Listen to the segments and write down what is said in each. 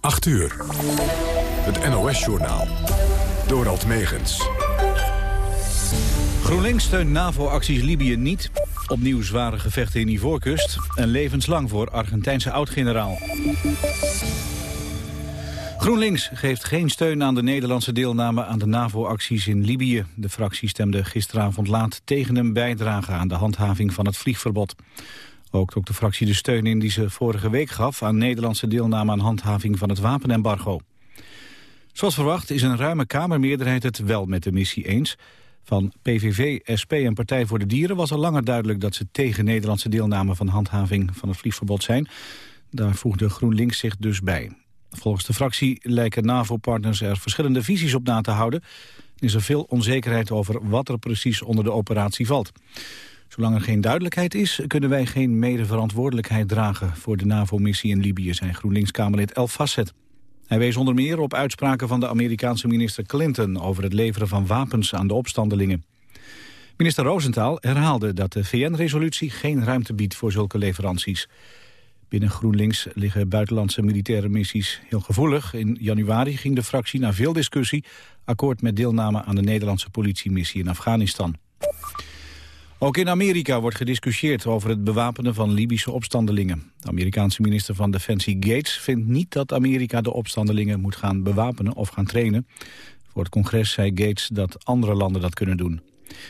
8 uur. Het NOS-journaal. Dorald Megens. GroenLinks steunt NAVO-acties Libië niet. Opnieuw zware gevechten in Ivoorkust. En levenslang voor Argentijnse oud-generaal. GroenLinks geeft geen steun aan de Nederlandse deelname aan de NAVO-acties in Libië. De fractie stemde gisteravond laat tegen een bijdrage aan de handhaving van het vliegverbod. Ook de fractie de steun in die ze vorige week gaf aan Nederlandse deelname aan handhaving van het wapenembargo. Zoals verwacht is een ruime Kamermeerderheid het wel met de missie eens. Van PVV, SP en Partij voor de Dieren was al langer duidelijk dat ze tegen Nederlandse deelname van handhaving van het vliegverbod zijn. Daar voegde GroenLinks zich dus bij. Volgens de fractie lijken NAVO-partners er verschillende visies op na te houden. is er veel onzekerheid over wat er precies onder de operatie valt. Zolang er geen duidelijkheid is, kunnen wij geen medeverantwoordelijkheid dragen voor de NAVO-missie in Libië, zei GroenLinks-Kamerlid El Fasset. Hij wees onder meer op uitspraken van de Amerikaanse minister Clinton over het leveren van wapens aan de opstandelingen. Minister Rosenthal herhaalde dat de VN-resolutie geen ruimte biedt voor zulke leveranties. Binnen GroenLinks liggen buitenlandse militaire missies heel gevoelig. In januari ging de fractie na veel discussie akkoord met deelname aan de Nederlandse politiemissie in Afghanistan. Ook in Amerika wordt gediscussieerd over het bewapenen van Libische opstandelingen. De Amerikaanse minister van Defensie Gates vindt niet dat Amerika de opstandelingen moet gaan bewapenen of gaan trainen. Voor het congres zei Gates dat andere landen dat kunnen doen.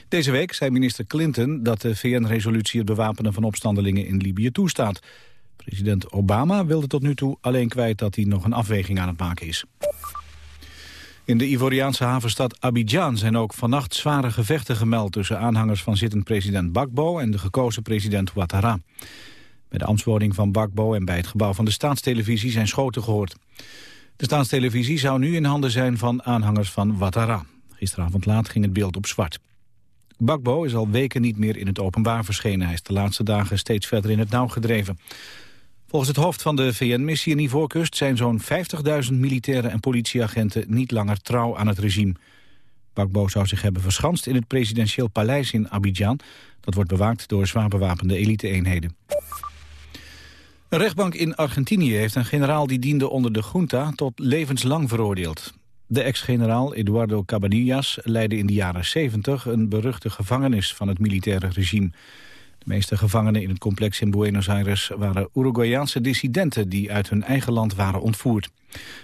Deze week zei minister Clinton dat de VN-resolutie het bewapenen van opstandelingen in Libië toestaat. President Obama wilde tot nu toe alleen kwijt dat hij nog een afweging aan het maken is. In de Ivoriaanse havenstad Abidjan zijn ook vannacht zware gevechten gemeld... tussen aanhangers van zittend president Bakbo en de gekozen president Ouattara. Bij de ambtswoning van Bakbo en bij het gebouw van de staatstelevisie zijn schoten gehoord. De staatstelevisie zou nu in handen zijn van aanhangers van Ouattara. Gisteravond laat ging het beeld op zwart. Bakbo is al weken niet meer in het openbaar verschenen. Hij is de laatste dagen steeds verder in het nauw gedreven. Volgens het hoofd van de VN-missie in Ivoorkust zijn zo'n 50.000 militairen en politieagenten niet langer trouw aan het regime. Bakbo zou zich hebben verschanst in het presidentieel paleis in Abidjan. Dat wordt bewaakt door zwaar bewapende elite-eenheden. Een rechtbank in Argentinië heeft een generaal die diende onder de junta tot levenslang veroordeeld. De ex-generaal Eduardo Cabanillas leidde in de jaren 70 een beruchte gevangenis van het militaire regime. De meeste gevangenen in het complex in Buenos Aires waren Uruguayaanse dissidenten die uit hun eigen land waren ontvoerd.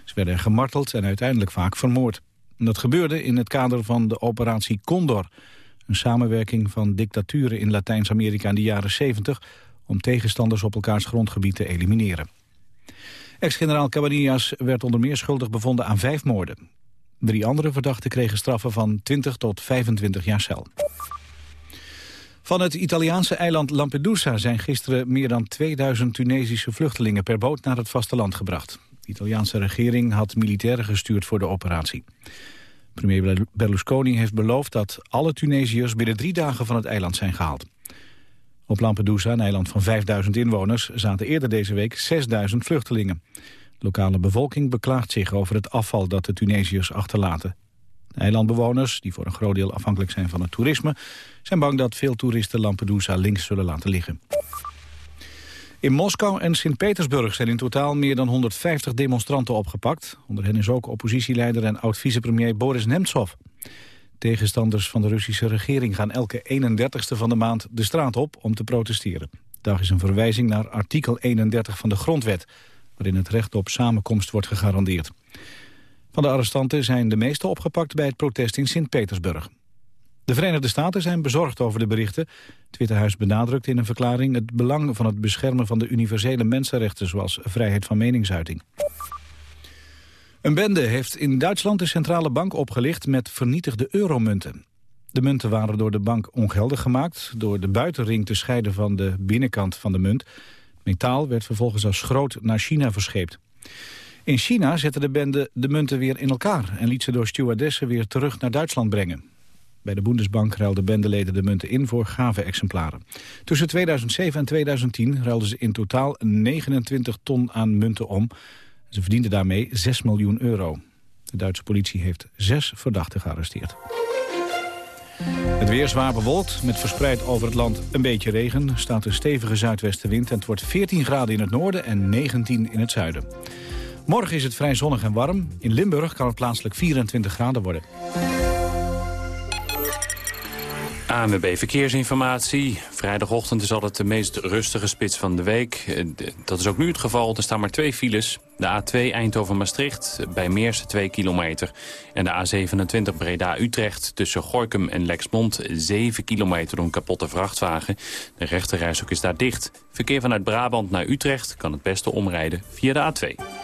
Ze werden gemarteld en uiteindelijk vaak vermoord. dat gebeurde in het kader van de operatie Condor, een samenwerking van dictaturen in Latijns-Amerika in de jaren 70 om tegenstanders op elkaars grondgebied te elimineren. Ex-generaal Cabanillas werd onder meer schuldig bevonden aan vijf moorden. Drie andere verdachten kregen straffen van 20 tot 25 jaar cel. Van het Italiaanse eiland Lampedusa zijn gisteren meer dan 2000 Tunesische vluchtelingen per boot naar het vasteland gebracht. De Italiaanse regering had militairen gestuurd voor de operatie. Premier Berlusconi heeft beloofd dat alle Tunesiërs binnen drie dagen van het eiland zijn gehaald. Op Lampedusa, een eiland van 5000 inwoners, zaten eerder deze week 6000 vluchtelingen. De lokale bevolking beklaagt zich over het afval dat de Tunesiërs achterlaten. Eilandbewoners, die voor een groot deel afhankelijk zijn van het toerisme... zijn bang dat veel toeristen Lampedusa links zullen laten liggen. In Moskou en Sint-Petersburg zijn in totaal meer dan 150 demonstranten opgepakt. Onder hen is ook oppositieleider en oud-vicepremier Boris Nemtsov. Tegenstanders van de Russische regering gaan elke 31ste van de maand de straat op om te protesteren. Dag is een verwijzing naar artikel 31 van de grondwet, waarin het recht op samenkomst wordt gegarandeerd. Van de arrestanten zijn de meeste opgepakt bij het protest in Sint-Petersburg. De Verenigde Staten zijn bezorgd over de berichten. Het Witte Huis benadrukt in een verklaring het belang van het beschermen van de universele mensenrechten zoals vrijheid van meningsuiting. Een bende heeft in Duitsland de centrale bank opgelicht met vernietigde euromunten. De munten waren door de bank ongeldig gemaakt door de buitenring te scheiden van de binnenkant van de munt. Metaal werd vervolgens als groot naar China verscheept. In China zette de bende de munten weer in elkaar... en liet ze door stewardessen weer terug naar Duitsland brengen. Bij de Bundesbank ruilden bendeleden de munten in voor gave exemplaren. Tussen 2007 en 2010 ruilden ze in totaal 29 ton aan munten om. Ze verdienden daarmee 6 miljoen euro. De Duitse politie heeft zes verdachten gearresteerd. Het weer zwaar bewolkt, met verspreid over het land een beetje regen. staat een stevige zuidwestenwind en het wordt 14 graden in het noorden en 19 in het zuiden. Morgen is het vrij zonnig en warm. In Limburg kan het plaatselijk 24 graden worden. ANWB Verkeersinformatie. Vrijdagochtend is altijd de meest rustige spits van de week. Eh, dat is ook nu het geval. Er staan maar twee files. De A2 Eindhoven-Maastricht bij Meersen 2 kilometer. En de A27 Breda-Utrecht tussen Gorkum en Lexmond 7 kilometer door een kapotte vrachtwagen. De rechterrijstok is daar dicht. Verkeer vanuit Brabant naar Utrecht kan het beste omrijden via de A2.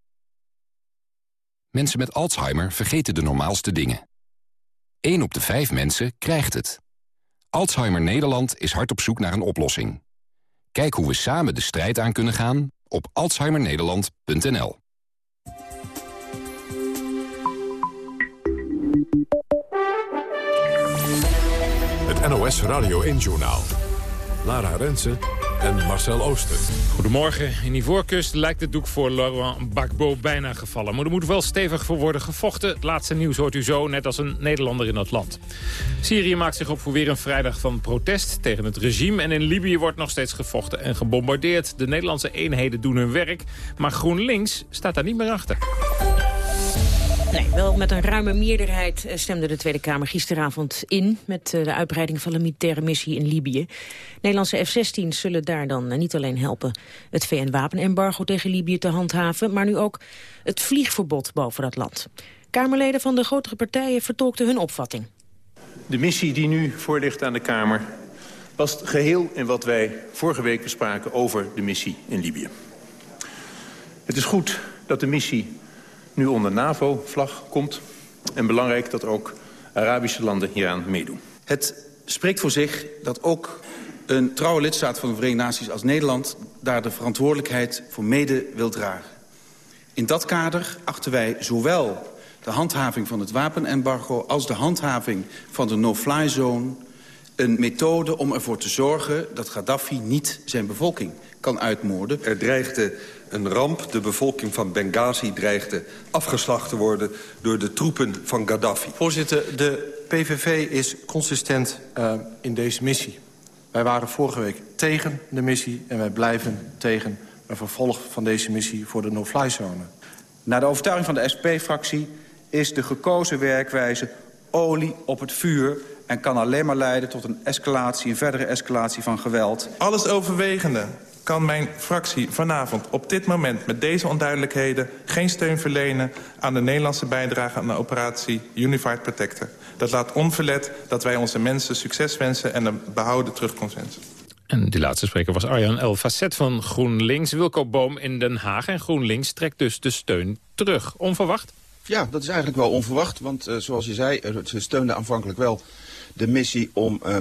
Mensen met Alzheimer vergeten de normaalste dingen. 1 op de 5 mensen krijgt het. Alzheimer Nederland is hard op zoek naar een oplossing. Kijk hoe we samen de strijd aan kunnen gaan op alzheimernederland.nl. Het NOS Radio 1 Journaal. Lara Rensen en Marcel Ooster. Goedemorgen. In Ivoorkust lijkt het doek voor Laurent Gbagbo bijna gevallen. Maar er moet wel stevig voor worden gevochten. Het laatste nieuws hoort u zo, net als een Nederlander in dat land. Syrië maakt zich op voor weer een vrijdag van protest tegen het regime. En in Libië wordt nog steeds gevochten en gebombardeerd. De Nederlandse eenheden doen hun werk. Maar GroenLinks staat daar niet meer achter. Nee, wel met een ruime meerderheid eh, stemde de Tweede Kamer gisteravond in... met eh, de uitbreiding van de militaire missie in Libië. Nederlandse F-16's zullen daar dan eh, niet alleen helpen... het VN-wapenembargo tegen Libië te handhaven... maar nu ook het vliegverbod boven dat land. Kamerleden van de grotere partijen vertolkten hun opvatting. De missie die nu voorligt aan de Kamer... past geheel in wat wij vorige week bespraken over de missie in Libië. Het is goed dat de missie nu onder NAVO-vlag komt. En belangrijk dat ook Arabische landen hieraan meedoen. Het spreekt voor zich dat ook een trouwe lidstaat van de Verenigde Naties als Nederland... daar de verantwoordelijkheid voor mede wil dragen. In dat kader achten wij zowel de handhaving van het wapenembargo... als de handhaving van de no-fly zone een methode om ervoor te zorgen... dat Gaddafi niet zijn bevolking kan uitmoorden. Er dreigde een ramp. De bevolking van Benghazi dreigde afgeslacht te worden door de troepen van Gaddafi. Voorzitter, de PVV is consistent uh, in deze missie. Wij waren vorige week tegen de missie en wij blijven tegen een vervolg van deze missie voor de no-fly zone. Naar de overtuiging van de SP-fractie is de gekozen werkwijze olie op het vuur en kan alleen maar leiden tot een escalatie, een verdere escalatie van geweld. Alles overwegende kan mijn fractie vanavond op dit moment met deze onduidelijkheden... geen steun verlenen aan de Nederlandse bijdrage aan de operatie Unified Protector. Dat laat onverlet dat wij onze mensen succes wensen en een behouden terugkomstwensen. En die laatste spreker was Arjan El Facet van GroenLinks. Wilco Boom in Den Haag. En GroenLinks trekt dus de steun terug. Onverwacht? Ja, dat is eigenlijk wel onverwacht. Want uh, zoals je zei, ze steunden aanvankelijk wel de missie om... Uh,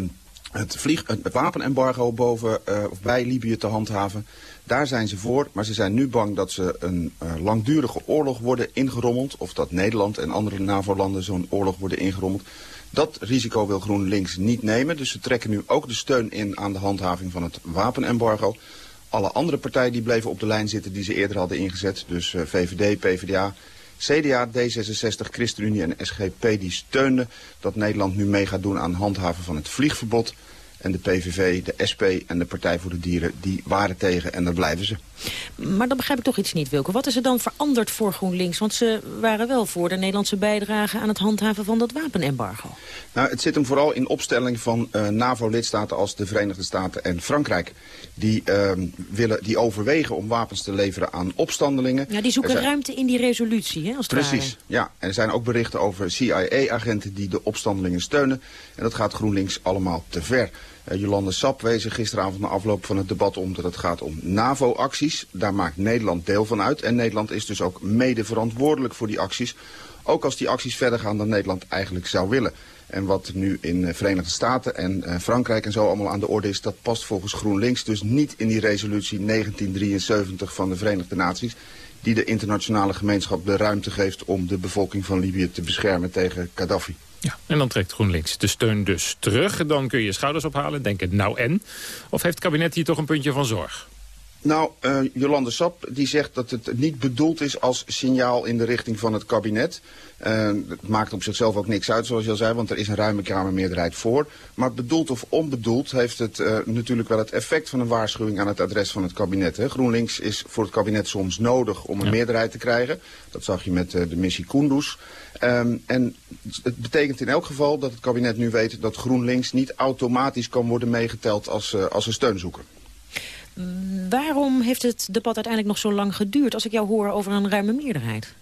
het, vlieg, het wapenembargo boven, uh, of bij Libië te handhaven. Daar zijn ze voor, maar ze zijn nu bang dat ze een uh, langdurige oorlog worden ingerommeld. Of dat Nederland en andere NAVO-landen zo'n oorlog worden ingerommeld. Dat risico wil GroenLinks niet nemen, dus ze trekken nu ook de steun in aan de handhaving van het wapenembargo. Alle andere partijen die bleven op de lijn zitten die ze eerder hadden ingezet, dus uh, VVD, PvdA, CDA, D66, ChristenUnie en SGP die steunden dat Nederland nu mee gaat doen aan handhaven van het vliegverbod. En de PVV, de SP en de Partij voor de Dieren, die waren tegen en daar blijven ze. Maar dan begrijp ik toch iets niet, Wilke. Wat is er dan veranderd voor GroenLinks? Want ze waren wel voor de Nederlandse bijdrage aan het handhaven van dat wapenembargo. Nou, het zit hem vooral in opstelling van uh, NAVO-lidstaten als de Verenigde Staten en Frankrijk. Die, uh, willen, die overwegen om wapens te leveren aan opstandelingen. Ja, die zoeken ruimte in die resolutie, hè, als Precies, ja. En er zijn ook berichten over CIA-agenten die de opstandelingen steunen. En dat gaat GroenLinks allemaal te ver. Uh, Jolande Sap wees er gisteravond na afloop van het debat om dat het gaat om NAVO-acties. Daar maakt Nederland deel van uit. En Nederland is dus ook mede verantwoordelijk voor die acties. Ook als die acties verder gaan dan Nederland eigenlijk zou willen. En wat nu in de Verenigde Staten en Frankrijk en zo allemaal aan de orde is... dat past volgens GroenLinks dus niet in die resolutie 1973 van de Verenigde Naties die de internationale gemeenschap de ruimte geeft om de bevolking van Libië te beschermen tegen Gaddafi. Ja, en dan trekt GroenLinks de steun dus terug. Dan kun je je schouders ophalen en denken, nou en? Of heeft het kabinet hier toch een puntje van zorg? Nou, uh, Jolande Sap die zegt dat het niet bedoeld is als signaal in de richting van het kabinet. Uh, het maakt op zichzelf ook niks uit, zoals je al zei, want er is een ruime Kamermeerderheid voor. Maar bedoeld of onbedoeld heeft het uh, natuurlijk wel het effect van een waarschuwing aan het adres van het kabinet. Hè. GroenLinks is voor het kabinet soms nodig om een ja. meerderheid te krijgen. Dat zag je met de missie Kunduz. Um, en het betekent in elk geval dat het kabinet nu weet dat GroenLinks niet automatisch kan worden meegeteld als, als een steunzoeker. Waarom heeft het debat uiteindelijk nog zo lang geduurd... als ik jou hoor over een ruime meerderheid?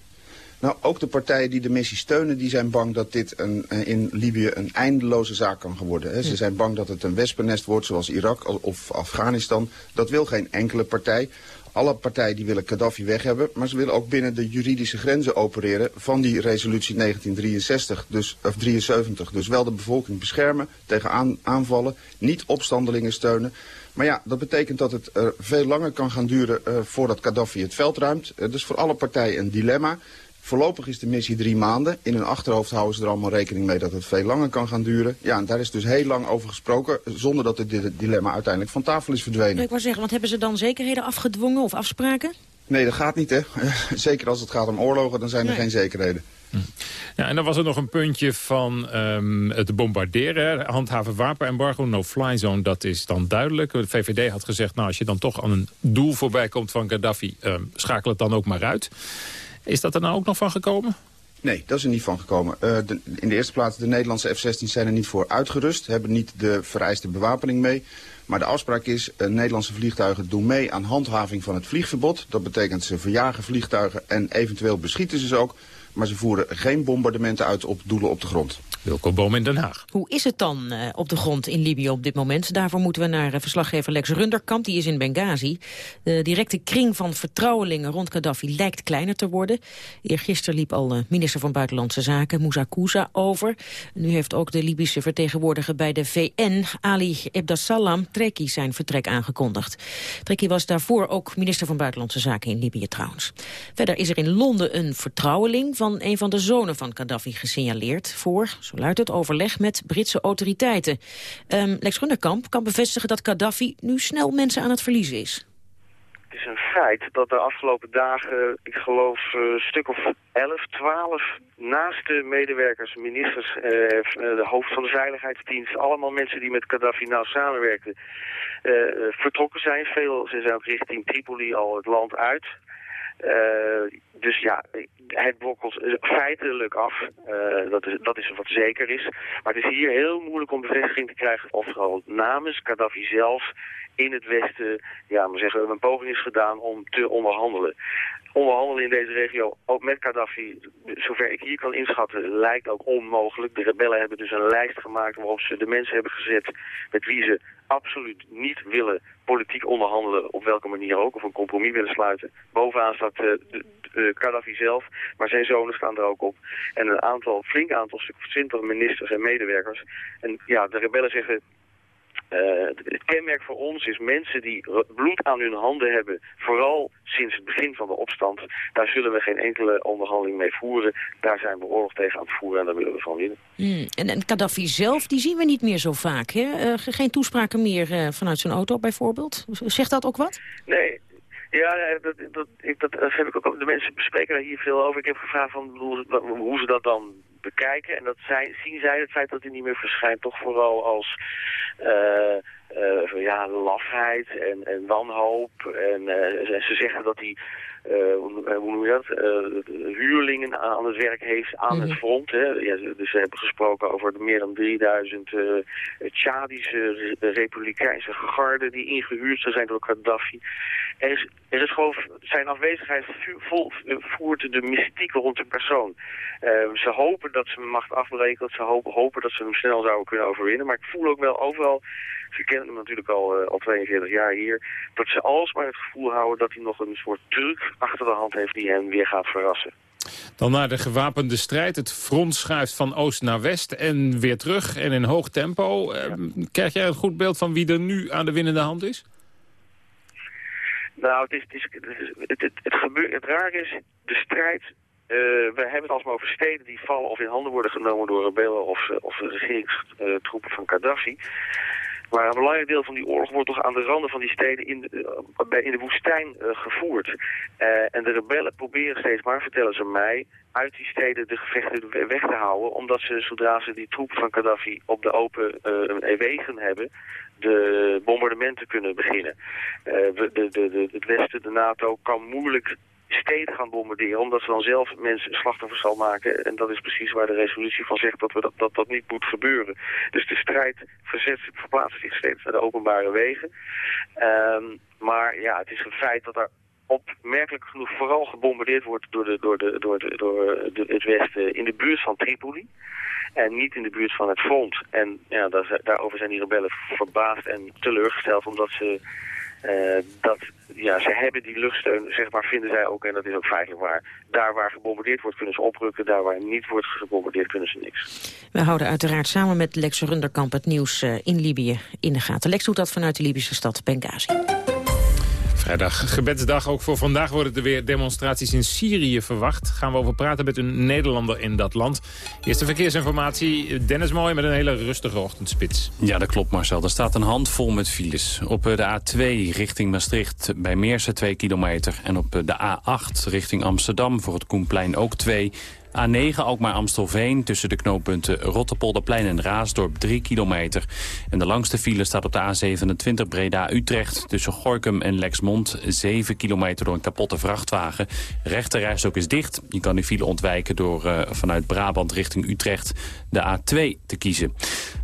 Nou, ook de partijen die de missie steunen, die zijn bang dat dit een, in Libië een eindeloze zaak kan worden. Hè. Ze zijn bang dat het een wespennest wordt, zoals Irak of Afghanistan. Dat wil geen enkele partij. Alle partijen die willen Gaddafi weg hebben, maar ze willen ook binnen de juridische grenzen opereren van die resolutie 1963, dus, of 73. Dus wel de bevolking beschermen tegen aan, aanvallen, niet opstandelingen steunen. Maar ja, dat betekent dat het uh, veel langer kan gaan duren uh, voordat Gaddafi het veld ruimt. Uh, dus voor alle partijen een dilemma. Voorlopig is de missie drie maanden. In hun achterhoofd houden ze er allemaal rekening mee dat het veel langer kan gaan duren. Ja, en daar is dus heel lang over gesproken, zonder dat dit dilemma uiteindelijk van tafel is verdwenen. Ik wou zeggen, want hebben ze dan zekerheden afgedwongen of afspraken? Nee, dat gaat niet, hè. Zeker als het gaat om oorlogen, dan zijn er nee. geen zekerheden. Ja, en dan was er nog een puntje van um, het bombarderen. Handhaven wapenembargo, no-fly zone, dat is dan duidelijk. De VVD had gezegd, nou, als je dan toch aan een doel voorbij komt van Gaddafi... Um, schakel het dan ook maar uit. Is dat er nou ook nog van gekomen? Nee, dat is er niet van gekomen. De, in de eerste plaats, de Nederlandse F-16 zijn er niet voor uitgerust. Hebben niet de vereiste bewapening mee. Maar de afspraak is, uh, Nederlandse vliegtuigen doen mee aan handhaving van het vliegverbod. Dat betekent ze verjagen vliegtuigen en eventueel beschieten ze ze ook maar ze voeren geen bombardementen uit op doelen op de grond. Wilco Boom in Den Haag. Hoe is het dan uh, op de grond in Libië op dit moment? Daarvoor moeten we naar uh, verslaggever Lex Runderkamp, die is in Benghazi. De directe kring van vertrouwelingen rond Gaddafi lijkt kleiner te worden. Eergisteren liep al minister van Buitenlandse Zaken, Moussa Kouza, over. Nu heeft ook de Libische vertegenwoordiger bij de VN, Ali Ebdassalam Treki, zijn vertrek aangekondigd. Treki was daarvoor ook minister van Buitenlandse Zaken in Libië trouwens. Verder is er in Londen een vertrouweling van een van de zonen van Gaddafi gesignaleerd... voor, zo luidt het, overleg met Britse autoriteiten. Um, Lex Runderkamp kan bevestigen dat Gaddafi nu snel mensen aan het verliezen is. Het is een feit dat de afgelopen dagen, ik geloof een stuk of 11, 12 naaste medewerkers, ministers, eh, de hoofd van de veiligheidsdienst, allemaal mensen die met Gaddafi nauw samenwerkten, uh, vertrokken zijn. Veel zijn ook richting Tripoli al het land uit. Uh, dus ja, het brokkelt feitelijk af. Uh, dat, is, dat is wat zeker is. Maar het is hier heel moeilijk om bevestiging te krijgen of er namens Gaddafi zelf in het Westen, ja, maar zeggen, een poging is gedaan om te onderhandelen. Onderhandelen in deze regio, ook met Gaddafi, zover ik hier kan inschatten, lijkt ook onmogelijk. De rebellen hebben dus een lijst gemaakt waarop ze de mensen hebben gezet met wie ze absoluut niet willen politiek onderhandelen, op welke manier ook, of een compromis willen sluiten. Bovenaan staat uh, de, de Gaddafi zelf, maar zijn zonen staan er ook op. En een aantal, flink aantal, stuk of twintig ministers en medewerkers. En ja, de rebellen zeggen, uh, het kenmerk voor ons is mensen die bloed aan hun handen hebben, vooral sinds het begin van de opstand. Daar zullen we geen enkele onderhandeling mee voeren. Daar zijn we oorlog tegen aan het voeren en daar willen we van winnen. Mm, en, en Gaddafi zelf, die zien we niet meer zo vaak. Hè? Uh, geen toespraken meer uh, vanuit zijn auto bijvoorbeeld. Zegt dat ook wat? Nee, ja, dat, dat, ik, dat, heb ik ook. De mensen bespreken daar hier veel over. Ik heb gevraagd van hoe ze dat dan bekijken. En dat zij, zien zij het feit dat hij niet meer verschijnt toch vooral als uh, uh, ja, lafheid en, en wanhoop. En uh, ze zeggen dat hij uh, hoe noem je dat, uh, huurlingen aan het werk heeft aan het front. Hè. Ja, dus ze hebben gesproken over de meer dan 3000 uh, Tjadische republikeinse garden die ingehuurd zijn door Gaddafi. Er is, er is gewoon, zijn afwezigheid vol, voert de mystiek rond de persoon. Uh, ze hopen dat ze macht afbreken, ze hopen, hopen dat ze hem snel zouden kunnen overwinnen. Maar ik voel ook wel overal ze kennen hem natuurlijk al, uh, al 42 jaar hier, dat ze alsmaar het gevoel houden dat hij nog een soort truc achter de hand heeft die hen weer gaat verrassen. Dan naar de gewapende strijd. Het front schuift van oost naar west en weer terug en in hoog tempo. Ja. Krijg jij een goed beeld van wie er nu aan de winnende hand is? Nou, het, is, het, is, het, het, het, gebeurt, het raar is, de strijd uh, we hebben het alsmaar over steden die vallen of in handen worden genomen door rebellen of, of regeringstroepen van Gaddafi. Maar een belangrijk deel van die oorlog wordt toch aan de randen van die steden in de, uh, in de woestijn uh, gevoerd. en de rebellen proberen steeds maar, vertellen ze mij, uit die steden de gevechten weg te houden. Omdat ze, zodra ze die troepen van Gaddafi op de open wegen hebben, de bombardementen kunnen beginnen. de, de, de, het Westen, de NATO, kan moeilijk steden gaan bombarderen, omdat ze dan zelf mensen slachtoffers zal maken. En dat is precies waar de resolutie van zegt dat we dat, dat, dat niet moet gebeuren. Dus de strijd verzet, verplaatst zich steeds naar de openbare wegen. Um, maar ja, het is een feit dat er opmerkelijk genoeg vooral gebombardeerd wordt door, de, door, de, door, de, door de, het Westen in de buurt van Tripoli. En niet in de buurt van het front. En ja, daar, daarover zijn die rebellen verbaasd en teleurgesteld omdat ze dat, ja, ze hebben die luchtsteun, zeg maar, vinden zij ook, en dat is ook feitelijk waar. Daar waar gebombardeerd wordt, kunnen ze oprukken. Daar waar niet wordt gebombardeerd, kunnen ze niks. We houden uiteraard samen met Lex Runderkamp het nieuws uh, in Libië in de gaten. Lex doet dat vanuit de Libische stad Benghazi. Vrijdag, gebedsdag. Ook voor vandaag worden er weer demonstraties in Syrië verwacht. Gaan we over praten met een Nederlander in dat land. Eerste verkeersinformatie. Dennis Mooi met een hele rustige ochtendspits. Ja, dat klopt Marcel. Er staat een handvol met files. Op de A2 richting Maastricht bij Meersen 2 kilometer. En op de A8 richting Amsterdam voor het Koenplein ook 2. A9 Alkmaar-Amstelveen tussen de knooppunten Rotterpolderplein en Raasdorp 3 kilometer. En de langste file staat op de A27 Breda-Utrecht tussen Gorkum en Lexmond 7 kilometer door een kapotte vrachtwagen. Rechterrijstok is dicht. Je kan die file ontwijken door uh, vanuit Brabant richting Utrecht de A2 te kiezen.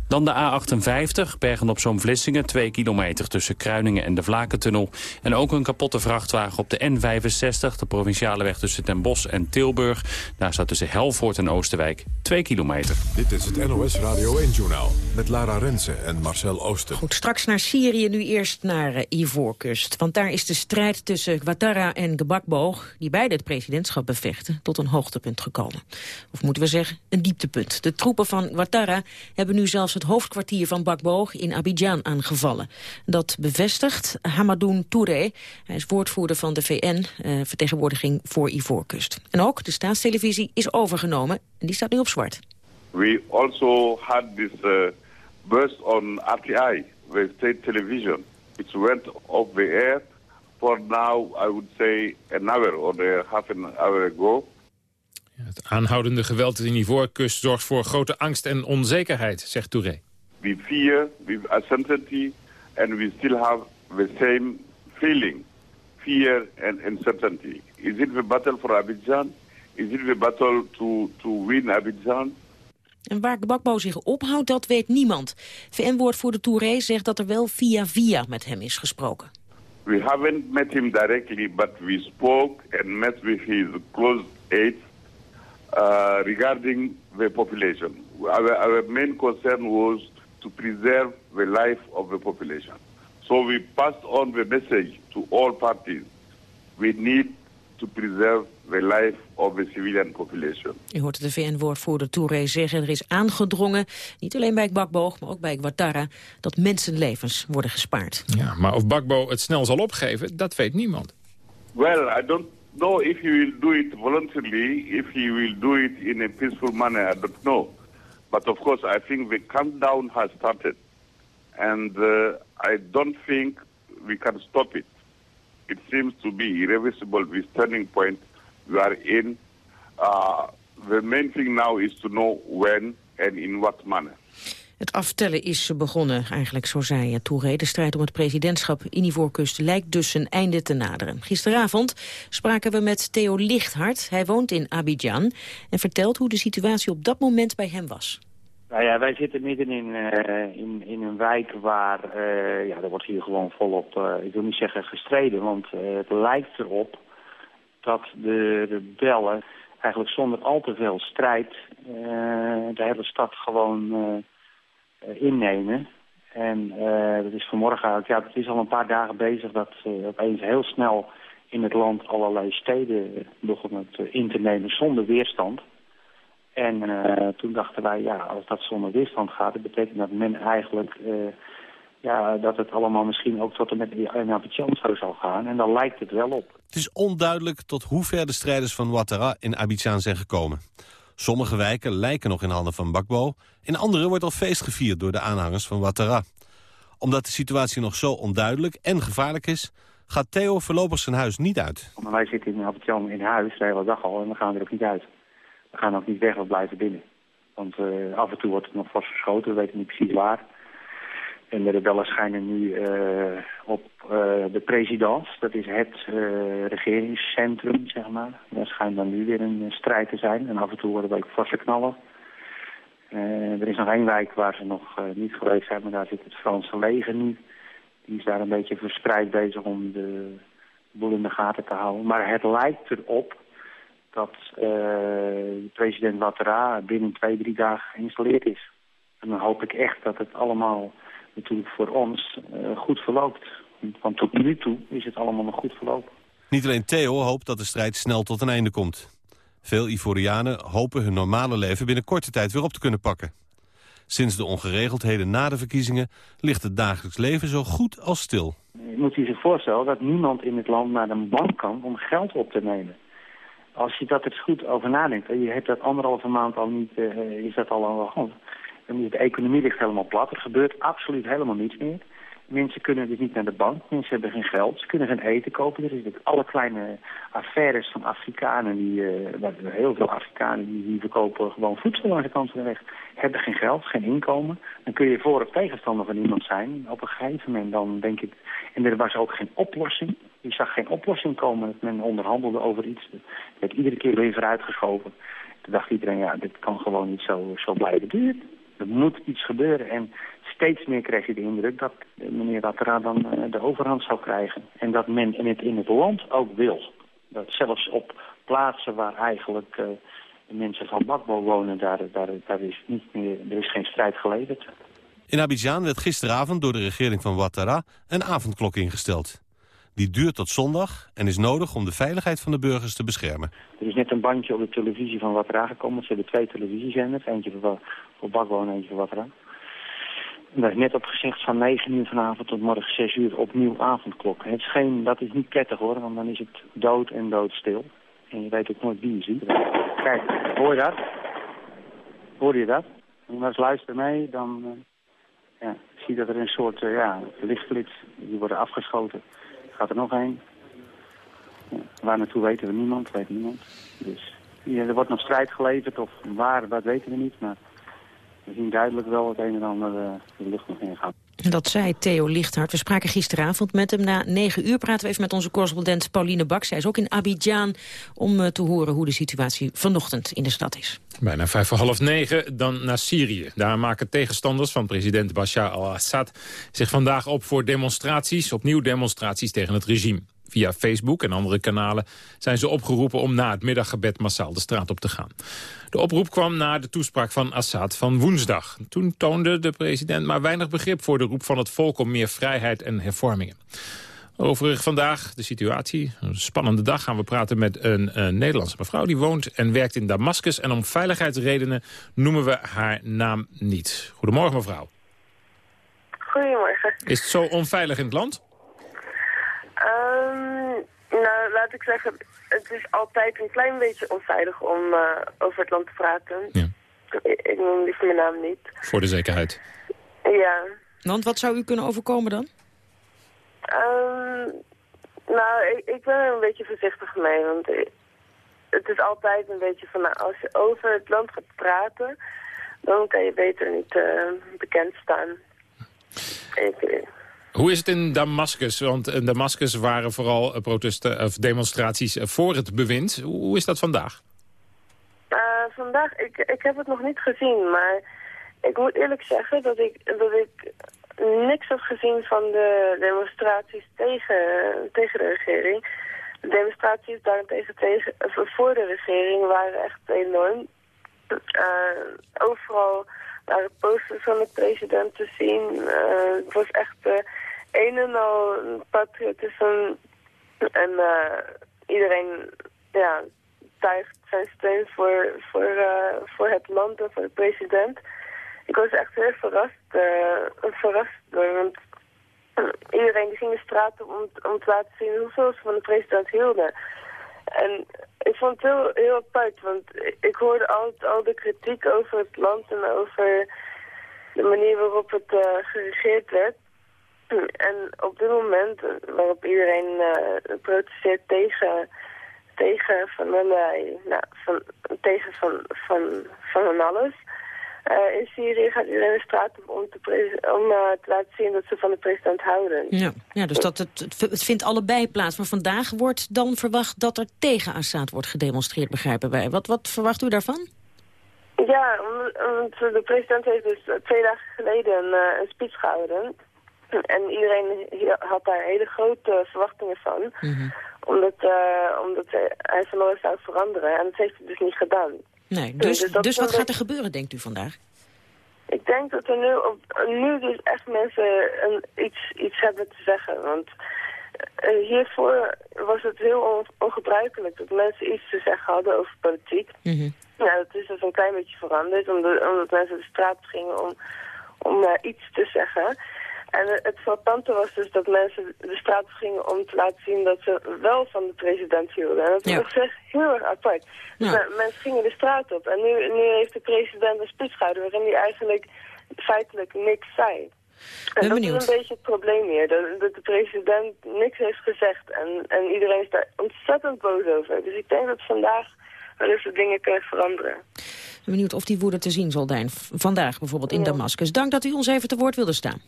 Dan de A58, Bergen op Zoom Vlissingen, 2 kilometer tussen Kruiningen en de Vlakentunnel. En ook een kapotte vrachtwagen op de N65, de provinciale weg tussen Den Bosch en Tilburg. Daar staat tussen Helvoort en Oosterwijk 2 kilometer. Dit is het NOS Radio 1-journaal met Lara Rensen en Marcel Ooster. Goed, straks naar Syrië, nu eerst naar uh, Ivoorkust. Want daar is de strijd tussen Ouattara en Gbagbo, die beide het presidentschap bevechten, tot een hoogtepunt gekomen. Of moeten we zeggen, een dieptepunt. De troepen van Ouattara hebben nu zelfs het hoofdkwartier van Bakbo in Abidjan aangevallen. Dat bevestigt Hamadoun Touré. Hij is woordvoerder van de VN-vertegenwoordiging eh, voor Ivoorkust. En ook de staatstelevisie is overgenomen en die staat nu op zwart. We also had this uh, burst on RTI, the state television. It went off the air for now, I would say, an hour or half an hour ago. Het aanhoudende geweld in Ivoorkust zorgt voor grote angst en onzekerheid, zegt Touré. We fear, we uncertainty, and we still have the same feeling, fear and uncertainty. Is it the battle for Abidjan? Is it the battle to, to win Abidjan? En waar Gbagbo zich ophoudt, dat weet niemand. VN-woordvoerder Touré zegt dat er wel via via met hem is gesproken. We haven't met him directly, but we spoke and met with his close aides uh, regarding the population. Our, our main concern was to preserve the life of the population. So we passed on the message to all parties. We need to preserve the life of the civilian population. U hoort de VN-woordvoerder Touré zeggen... er is aangedrongen, niet alleen bij Gbagbo, maar ook bij Ouattara... dat mensenlevens worden gespaard. Ja, maar of Gbagbo het snel zal opgeven, dat weet niemand. Well, I don't know if he will do it voluntarily, if he will do it in a peaceful manner, I don't know. But of course, I think the countdown has started. And uh, I don't think we can stop it. It seems to be irreversible, this turning point we are in. Uh, the main thing now is to know when and in what manner. Het aftellen is begonnen, eigenlijk zo zei Touré. De strijd om het presidentschap in Ivoorkust lijkt dus een einde te naderen. Gisteravond spraken we met Theo Lichthart. Hij woont in Abidjan en vertelt hoe de situatie op dat moment bij hem was. Nou ja, wij zitten midden in, uh, in, een wijk waar, uh, ja, er wordt hier gewoon volop, uh, ik wil niet zeggen gestreden, want het lijkt erop dat de rebellen eigenlijk zonder al te veel strijd de hele stad gewoon eh, innemen. En uh, dat is vanmorgen eigenlijk, ja, het is al een paar dagen bezig dat opeens heel snel in het land allerlei steden begonnen te, in te nemen zonder weerstand. En uh, toen dachten wij, ja, als dat zonder weerstand gaat, dat betekent dat men eigenlijk, uh, ja, dat het allemaal misschien ook tot en met in Abidjan zo zal gaan. En dan lijkt het wel op. Het is onduidelijk tot hoe ver de strijders van Ouattara in Abidjan zijn gekomen. Sommige wijken lijken nog in handen van Bakbo. In andere wordt al feest gevierd door de aanhangers van Ouattara. Omdat de situatie nog zo onduidelijk en gevaarlijk is... gaat Theo voorlopig zijn huis niet uit. Wij zitten in Abidjan in huis de hele dag al en we gaan er ook niet uit. We gaan ook niet weg, we blijven binnen. Want uh, af en toe wordt het nog vast verschoten, we weten niet precies waar. En de rebellen schijnen nu uh, op uh, de president, dat is het regeringscentrum, zeg maar. Daar schijnt dan nu weer een strijd te zijn. En af en toe worden we ook vaste knallen. er is nog één wijk waar ze nog niet geweest zijn, maar daar zit het Franse leger nu. Die is daar een beetje verspreid bezig om de boel in de gaten te houden. Maar het lijkt erop dat uh, president Ouattara binnen twee, drie dagen geïnstalleerd is. En dan hoop ik echt dat het allemaal natuurlijk voor ons uh, goed verloopt. Want tot nu toe is het allemaal nog goed verlopen. Niet alleen Theo hoopt dat de strijd snel tot een einde komt. Veel Ivorianen hopen hun normale leven binnen korte tijd weer op te kunnen pakken. Sinds de ongeregeldheden na de verkiezingen ligt het dagelijks leven zo goed als stil. Je moet je zich voorstellen dat niemand in het land naar een bank kan om geld op te nemen als je dat eens goed over nadenkt, en je hebt dat anderhalve maand al niet, uh, is dat al aan de hand. De economie ligt helemaal plat, er gebeurt absoluut helemaal niets meer. Mensen kunnen dus niet naar de bank, mensen hebben geen geld, ze kunnen geen eten kopen. Er zijn alle kleine affaires van Afrikanen, die, uh, heel veel Afrikanen die, verkopen gewoon voedsel langs de kant van de weg. Hebben geen geld, geen inkomen. Dan kun je voor- of tegenstander van iemand zijn. Op een gegeven moment dan denk ik, en er was ook geen oplossing. Je zag geen oplossing komen. Dat men onderhandelde over iets. Het werd iedere keer weer vooruitgeschoven. Toen dacht iedereen, ja, dit kan gewoon niet zo, zo blijven duren. Er moet iets gebeuren. En steeds meer kreeg je de indruk dat meneer Wattera dan uh, de overhand zou krijgen. En dat men in het, in het land ook wil. Dat zelfs op plaatsen waar eigenlijk uh, de mensen van Bakbo wonen, daar, daar, daar is niet meer, er is geen strijd geleverd. In Abidjan werd gisteravond door de regering van Ouattara een avondklok ingesteld. Die duurt tot zondag en is nodig om de veiligheid van de burgers te beschermen. Er is net een bandje op de televisie van Ouattara gekomen. Ze hebben twee televisiezenders, eentje voor, voor Bakbo en eentje voor Ouattara. En daar is net op gezegd van 9 uur vanavond tot morgen 6 uur opnieuw avondklok. Het is geen, dat is niet prettig hoor, want dan is het dood en doodstil. En je weet ook nooit wie je ziet. Kijk, hoor je dat? Hoor je dat? Als luister mee, dan uh, ja, zie je dat er een soort uh, ja, lichtflits, die worden afgeschoten. Gaat er nog een. Waar naartoe weten we niemand, weet niemand. Dus er wordt nog strijd geleverd, of waar, dat weten we niet. Maar we zien duidelijk wel het een en ander uh, de lucht nog ingaan. Dat zei Theo Lichthart. We spraken gisteravond met hem. Na negen uur praten we even met onze correspondent Pauline Bak. Zij is ook in Abidjan om uh, te horen hoe de situatie vanochtend in de stad is. Bijna vijf voor half negen, dan naar Syrië. Daar maken tegenstanders van president Bashar al-Assad zich vandaag op voor demonstraties. Opnieuw demonstraties tegen het regime. Via Facebook en andere kanalen zijn ze opgeroepen om na het middaggebed massaal de straat op te gaan. De oproep kwam na de toespraak van Assad van woensdag. Toen toonde de president maar weinig begrip voor de roep van het volk om meer vrijheid en hervormingen. Overig vandaag de situatie. Een spannende dag gaan we praten met een, een, Nederlandse mevrouw... die woont en werkt in Damascus. En om veiligheidsredenen noemen we haar naam niet. Goedemorgen, mevrouw. Goedemorgen. Is het zo onveilig in het land? Um, nou, laat ik zeggen, het is altijd een klein beetje onveilig om uh, over het land te praten. Ja. Ik, ik noem liever mijn naam niet. Voor de zekerheid. Ja. Want wat zou u kunnen overkomen dan? Um, nou, ik, ik ben er een beetje voorzichtig mee, want het is altijd een beetje van, nou, als je over het land gaat praten, dan kan je beter niet uh, bekend staan. Ik, hoe is het in Damascus? Want in Damascus waren vooral protesten of demonstraties voor het bewind. Hoe is dat vandaag? Vandaag, ik, ik heb het nog niet gezien, maar ik moet eerlijk zeggen dat ik, dat ik niks heb gezien van de demonstraties tegen, tegen de regering. De demonstraties daarentegen tegen, voor de regering waren echt enorm. Uh, overal waren posters van de president te zien. Het was echt een en al patriotisme En uh, iedereen ja, tuigt zijn steun voor, voor, uh, voor het land en voor de president. Ik was echt heel verrast, uh, verrast door, want iedereen ging de straat om, om te laten zien hoeveel ze van de president hielden. En ik vond het heel, heel apart, want ik hoorde altijd al de kritiek over het land en over de manier waarop het uh, geregeerd werd. En op dit moment, waarop iedereen uh, protesteert tegen, tegen van allerlei, nou, van, tegen van, van, van alles, uh, in Syrië gaat iedereen de straat op om, te, om uh, te laten zien dat ze van de president houden. Ja, ja dus dat het, het vindt allebei plaats. Maar vandaag wordt dan verwacht dat er tegen Assad wordt gedemonstreerd, begrijpen wij. Wat, wat verwacht u daarvan? Ja, want de president heeft dus twee dagen geleden een, een speech gehouden. En iedereen had daar hele grote verwachtingen van. Mm -hmm. Omdat, uh, omdat hij van alles zou veranderen. En dat heeft hij dus niet gedaan. Nee, dus, dus, dus wat gaat er gebeuren, denkt u vandaag? Ik denk dat er nu, op, nu dus echt mensen een, iets, iets hebben te zeggen. Want uh, hiervoor was het heel on, ongebruikelijk dat mensen iets te zeggen hadden over politiek. Mm -hmm. Nou, dat is dus een klein beetje veranderd, omdat, omdat mensen de straat gingen om, om uh, iets te zeggen. En het frappante was dus dat mensen de straat gingen om te laten zien dat ze wel van de president hielden. En dat ja. was echt heel erg apart. Dus ja. mensen gingen de straat op. En nu, nu heeft de president een speech gehouden waarin hij eigenlijk feitelijk niks zei. En dat benieuwd. is een beetje het probleem hier. Dat, de president niks heeft gezegd. En, en iedereen is daar ontzettend boos over. Dus ik denk dat vandaag wel eens de dingen kunnen veranderen. Benieuwd of die woede te zien zal zijn. Vandaag bijvoorbeeld in ja. Damascus. Dank dat u ons even te woord wilde staan.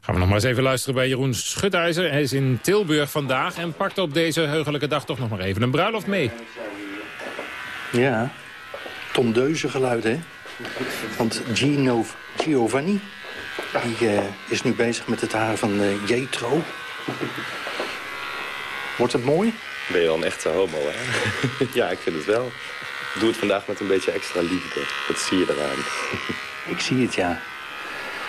Gaan we nog maar eens even luisteren bij Jeroen Schutijzer. Hij is in Tilburg vandaag en pakt op deze heugelijke dag toch nog maar even een bruiloft mee. Ja, tondeuze geluid, hè? Want Gino, Giovanni die, uh, is nu bezig met het haar van uh, Jetro. Wordt het mooi? Ben je wel een echte homo, hè? ja, ik vind het wel. Doe het vandaag met een beetje extra liefde. Dat zie je eraan. ik zie het, ja.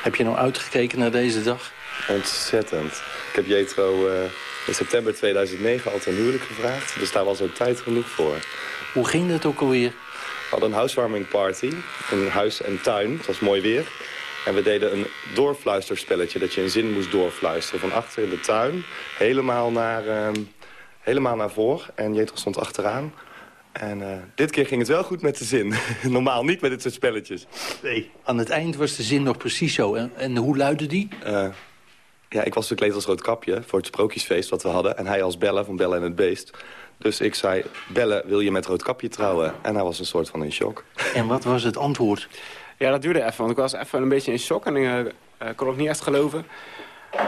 Heb je nou uitgekeken naar deze dag? Ontzettend. Ik heb Jetro uh, in september 2009 al ten huwelijk gevraagd. Dus daar was ook tijd genoeg voor. Hoe ging dat ook alweer? We hadden een housewarming party in huis en tuin. Het was mooi weer. En we deden een doorfluisterspelletje. Dat je een zin moest doorfluisteren. Van achter in de tuin. Helemaal naar, uh, helemaal naar voor. En Jetro stond achteraan. En uh, dit keer ging het wel goed met de zin. Normaal niet met dit soort spelletjes. Nee, aan het eind was de zin nog precies zo. En, en hoe luidde die? Uh, ja, ik was gekleed als Roodkapje voor het sprookjesfeest wat we hadden. En hij als Belle van Belle en het Beest. Dus ik zei, Belle, wil je met Roodkapje trouwen? En hij was een soort van in shock. En wat was het antwoord? Ja, dat duurde even, want ik was even een beetje in shock. En ik uh, kon ook niet echt geloven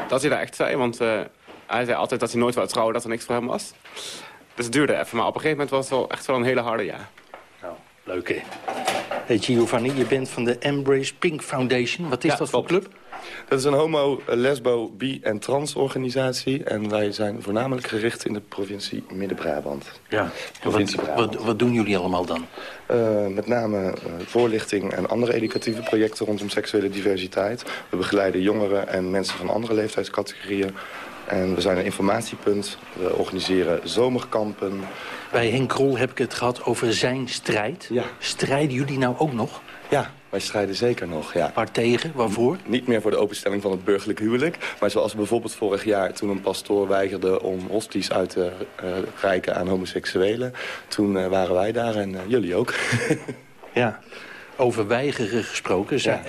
dat hij dat echt zei. Want hij zei altijd dat hij nooit wou trouwen, dat er niks voor hem was. Dus het duurde even, maar op een gegeven moment was het wel echt wel een hele harde ja. Nou, leuk hè. Hey Giovanni, je bent van de Embrace Pink Foundation. Wat is ja, dat voor club? Dat is een homo, lesbo, bi- en trans organisatie. En wij zijn voornamelijk gericht in de provincie Midden-Brabant. Ja, provincie wat, Brabant. Wat, wat, doen jullie allemaal dan? Uh, met name uh, voorlichting en andere educatieve projecten rondom seksuele diversiteit. We begeleiden jongeren en mensen van andere leeftijdscategorieën. En we zijn een informatiepunt. We organiseren zomerkampen. Bij Henk Krol heb ik het gehad over zijn strijd. Ja. Strijden jullie nou ook nog? Ja, wij strijden zeker nog, ja. Waar tegen? Waarvoor? Niet meer voor de openstelling van het burgerlijk huwelijk. Maar zoals bijvoorbeeld vorig jaar toen een pastoor weigerde om hosties uit te uh, reiken aan homoseksuelen. Toen uh, waren wij daar en uh, jullie ook. ja. Over weigeren gesproken. Ja.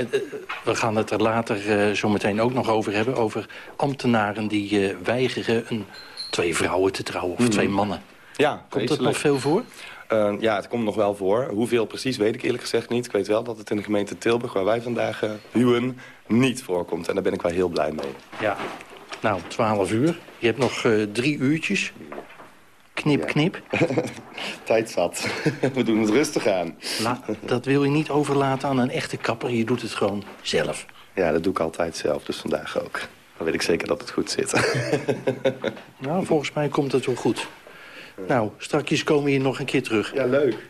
We gaan het er later uh, zo meteen ook nog over hebben. Over ambtenaren die uh, weigeren een, twee vrouwen te trouwen. Of mm. twee mannen. Ja, Komt dat nog veel voor? Uh, ja, het komt nog wel voor. Hoeveel precies weet ik eerlijk gezegd niet. Ik weet wel dat het in de gemeente Tilburg, waar wij vandaag huwen, niet voorkomt. En daar ben ik wel heel blij mee. Ja. Nou, 12 uur. Je hebt nog drie uurtjes. Knip, ja. knip. Tijd zat. We doen het rustig aan. La, dat wil je niet overlaten aan een echte kapper. Je doet het gewoon zelf. Ja, dat doe ik altijd zelf. Dus vandaag ook. Dan weet ik zeker dat het goed zit. nou, volgens mij komt het wel goed. Nou, strakjes komen we hier nog een keer terug. Ja, leuk.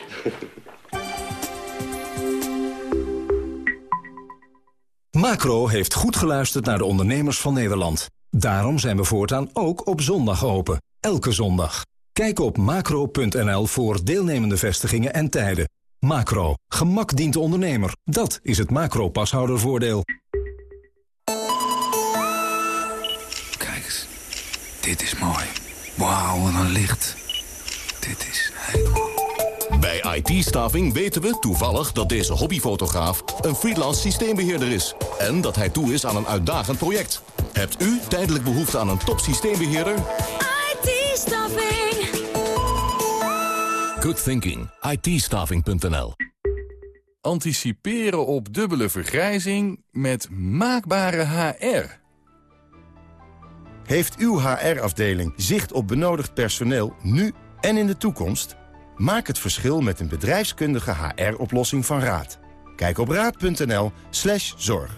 Macro heeft goed geluisterd naar de ondernemers van Nederland. Daarom zijn we voortaan ook op zondag open. elke zondag. Kijk op macro.nl voor deelnemende vestigingen en tijden. Macro, gemak dient de ondernemer. Dat is het macro-pashoudervoordeel. Kijk eens, dit is mooi. Wauw, wat een licht. Dit is helemaal... Bij IT-staving weten we toevallig dat deze hobbyfotograaf een freelance systeembeheerder is. En dat hij toe is aan een uitdagend project. Hebt u tijdelijk behoefte aan een top systeembeheerder? IT-staffing. Good thinking. it Anticiperen op dubbele vergrijzing met maakbare HR. Heeft uw HR-afdeling zicht op benodigd personeel nu en in de toekomst? Maak het verschil met een bedrijfskundige HR-oplossing van Raad. Kijk op raad.nl slash zorg.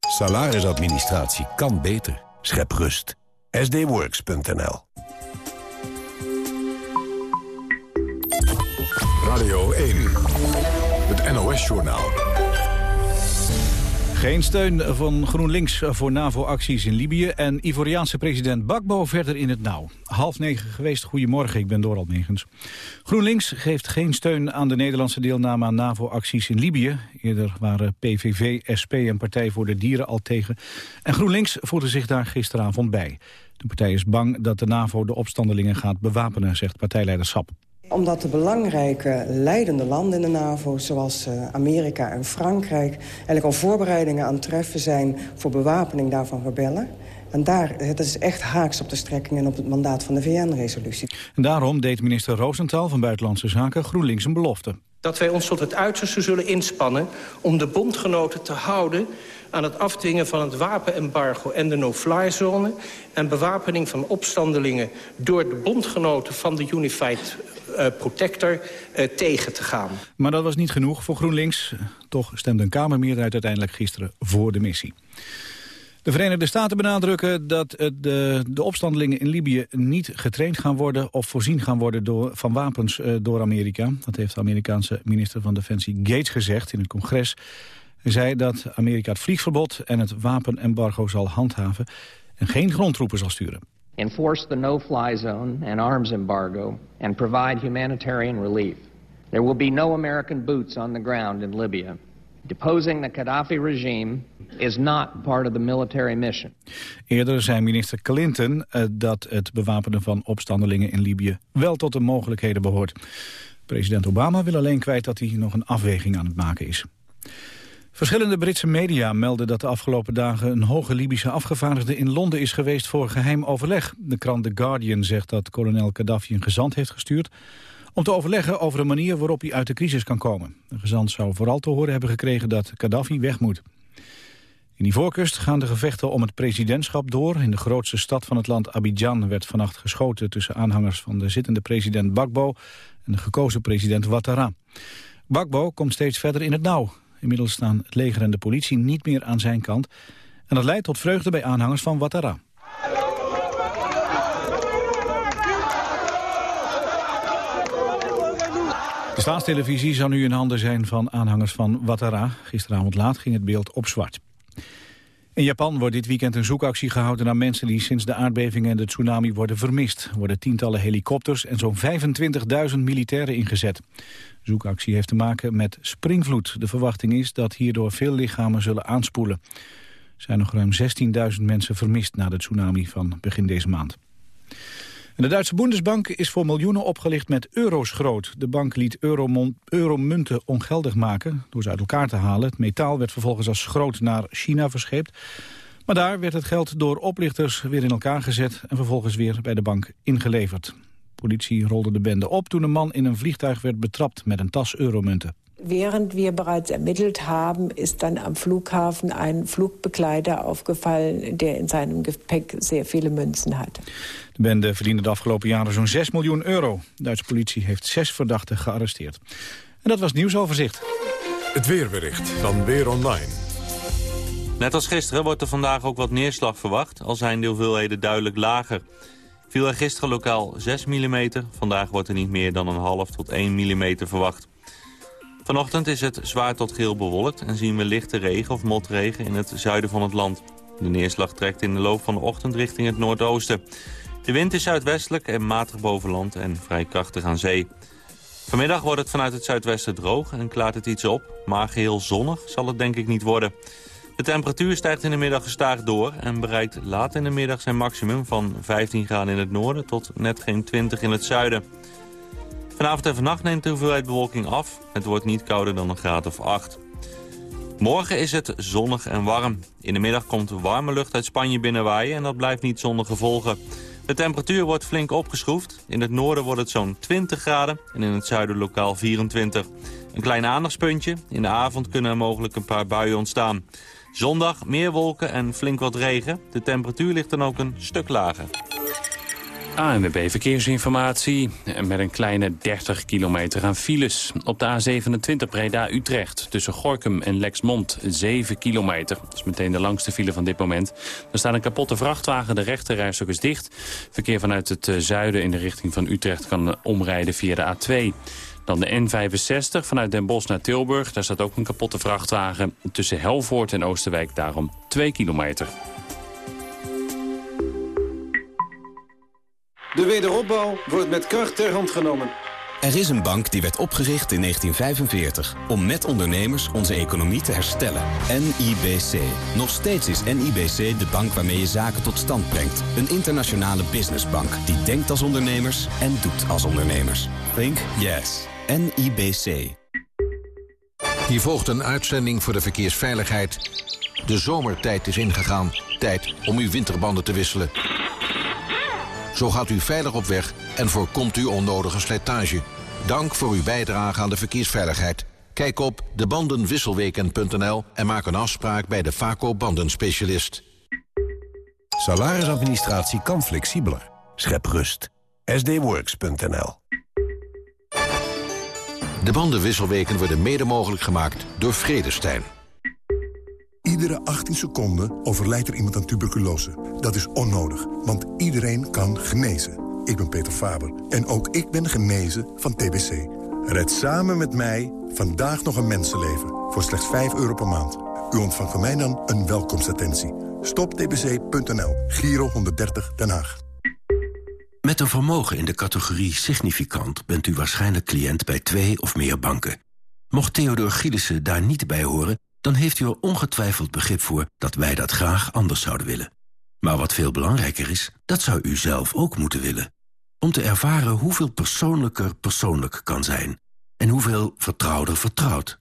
Salarisadministratie kan beter. Schep rust. sdworks.nl Radio 1. Het NOS-journaal. Geen steun van GroenLinks voor NAVO-acties in Libië... en Ivoriaanse president Bakbo verder in het nauw. Half negen geweest, goedemorgen, ik ben Doral Negens. GroenLinks geeft geen steun aan de Nederlandse deelname aan NAVO-acties in Libië. Eerder waren PVV, SP en Partij voor de Dieren al tegen. En GroenLinks voelde zich daar gisteravond bij. De partij is bang dat de NAVO de opstandelingen gaat bewapenen, zegt partijleider Sap omdat de belangrijke leidende landen in de NAVO... zoals uh, Amerika en Frankrijk... eigenlijk al voorbereidingen aan het treffen zijn... voor bewapening daarvan rebellen. En daar, het is echt haaks op de strekking en op het mandaat van de VN-resolutie. En daarom deed minister Rosenthal van Buitenlandse Zaken GroenLinks een belofte. Dat wij ons tot het uiterste zullen inspannen om de bondgenoten te houden aan het afdwingen van het wapenembargo en de no-fly-zone... en bewapening van opstandelingen door de bondgenoten van de Unified Protector uh, tegen te gaan. Maar dat was niet genoeg voor GroenLinks. Toch stemde een Kamermeerderheid uiteindelijk gisteren voor de missie. De Verenigde Staten benadrukken dat de, de opstandelingen in Libië niet getraind gaan worden of voorzien gaan worden door, van wapens uh, door Amerika. Dat heeft de Amerikaanse minister van Defensie Gates gezegd in het congres. Hij zei dat Amerika het vliegverbod en het wapenembargo zal handhaven en geen grondtroepen zal sturen. Enforce the no-fly zone and arms embargo and provide humanitarian relief. There will be no American boots on the ground in Libya. Deposing the Gaddafi regime is not part of the military mission. Eerder zei minister Clinton uh, dat het bewapenen van opstandelingen in Libië wel tot de mogelijkheden behoort. President Obama wil alleen kwijt dat hij nog een afweging aan het maken is. Verschillende Britse media melden dat de afgelopen dagen een hoge Libische afgevaardigde in Londen is geweest voor geheim overleg. De krant The Guardian zegt dat kolonel Gaddafi een gezant heeft gestuurd om te overleggen over een manier waarop hij uit de crisis kan komen. De gezant zou vooral te horen hebben gekregen dat Gaddafi weg moet. In die voorkust gaan de gevechten om het presidentschap door. In de grootste stad van het land, Abidjan, werd vannacht geschoten... tussen aanhangers van de zittende president Bakbo en de gekozen president Ouattara. Bakbo komt steeds verder in het nauw. Inmiddels staan het leger en de politie niet meer aan zijn kant. En dat leidt tot vreugde bij aanhangers van Ouattara. De staatstelevisie zou nu in handen zijn van aanhangers van Ouattara. Gisteravond laat ging het beeld op zwart. In Japan wordt dit weekend een zoekactie gehouden naar mensen die sinds de aardbevingen en de tsunami worden vermist. Er worden tientallen helikopters en zo'n 25.000 militairen ingezet. De zoekactie heeft te maken met springvloed. De verwachting is dat hierdoor veel lichamen zullen aanspoelen. Er zijn nog ruim 16.000 mensen vermist na de tsunami van begin deze maand de Duitse Bundesbank is voor miljoenen opgelicht met euro's groot. De bank liet euromunten ongeldig maken door ze uit elkaar te halen. Het metaal werd vervolgens als groot naar China verscheept. Maar daar werd het geld door oplichters weer in elkaar gezet... en vervolgens weer bij de bank ingeleverd. Politie rolde de bende op toen een man in een vliegtuig werd betrapt met een tas euromunten. Während wir bereits ermittelt haben, ist dann am Flughafen ein Flugbegleiter aufgefallen, der in seinem Gepäck sehr viele Münzen hatte. De bende verdiende de afgelopen jaren zo'n 6 miljoen euro. De Duitse politie heeft zes verdachten gearresteerd. En dat was het nieuwsoverzicht. Het weerbericht van Weer Online. Net als gisteren wordt er vandaag ook wat neerslag verwacht, al zijn de hoeveelheden duidelijk lager. Viel er gisteren lokaal 6 mm, vandaag wordt er niet meer dan een half tot 1 mm verwacht. Vanochtend is het zwaar tot geel bewolkt en zien we lichte regen of motregen in het zuiden van het land. De neerslag trekt in de loop van de ochtend richting het noordoosten. De wind is zuidwestelijk en matig boven land en vrij krachtig aan zee. Vanmiddag wordt het vanuit het zuidwesten droog en klaart het iets op. Maar geheel zonnig zal het denk ik niet worden. De temperatuur stijgt in de middag gestaag door... en bereikt laat in de middag zijn maximum van 15 graden in het noorden... tot net geen 20 in het zuiden. Vanavond en vannacht neemt de hoeveelheid bewolking af. Het wordt niet kouder dan een graad of 8. Morgen is het zonnig en warm. In de middag komt warme lucht uit Spanje binnenwaaien... en dat blijft niet zonder gevolgen. De temperatuur wordt flink opgeschroefd. In het noorden wordt het zo'n 20 graden en in het zuiden lokaal 24. Een klein aandachtspuntje. In de avond kunnen er mogelijk een paar buien ontstaan. Zondag meer wolken en flink wat regen. De temperatuur ligt dan ook een stuk lager. ANWB Verkeersinformatie met een kleine 30 kilometer aan files. Op de A27 Breda-Utrecht tussen Gorkum en Lexmond 7 kilometer. Dat is meteen de langste file van dit moment. Er staat een kapotte vrachtwagen, de rechterrijstok is dicht. Verkeer vanuit het eh, zuiden in de richting van Utrecht kan omrijden via de A2. Dan de N65 vanuit Den Bosch naar Tilburg. Daar staat ook een kapotte vrachtwagen. Tussen Helvoort en Oosterwijk daarom 2 kilometer. De wederopbouw wordt met kracht ter hand genomen. Er is een bank die werd opgericht in 1945 om met ondernemers onze economie te herstellen. NIBC. Nog steeds is NIBC de bank waarmee je zaken tot stand brengt. Een internationale businessbank die denkt als ondernemers en doet als ondernemers. Think yes. NIBC. Hier volgt een uitzending voor de verkeersveiligheid. De zomertijd is ingegaan. Tijd om uw winterbanden te wisselen. Zo gaat u veilig op weg en voorkomt u onnodige slijtage. Dank voor uw bijdrage aan de verkeersveiligheid. Kijk op debandenwisselweken.nl en maak een afspraak bij de Vaco bandenspecialist. Salarisadministratie kan flexibeler. Schep rust. sdworks.nl De bandenwisselweken worden mede mogelijk gemaakt door Vredestein. Iedere 18 seconden overlijdt er iemand aan tuberculose. Dat is onnodig, want iedereen kan genezen. Ik ben Peter Faber en ook ik ben genezen van TBC. Red samen met mij vandaag nog een mensenleven voor slechts 5 euro per maand. U ontvangt van mij dan een welkomstattentie. Stoptbc.nl, Giro 130 Den Haag. Met een vermogen in de categorie significant... bent u waarschijnlijk cliënt bij twee of meer banken. Mocht Theodor Gielissen daar niet bij horen dan heeft u er ongetwijfeld begrip voor dat wij dat graag anders zouden willen. Maar wat veel belangrijker is, dat zou u zelf ook moeten willen. Om te ervaren hoeveel persoonlijker persoonlijk kan zijn. En hoeveel vertrouwder vertrouwd.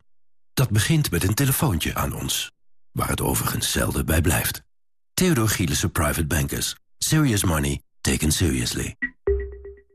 Dat begint met een telefoontje aan ons. Waar het overigens zelden bij blijft. Theodor Gielissen Private Bankers. Serious money taken seriously.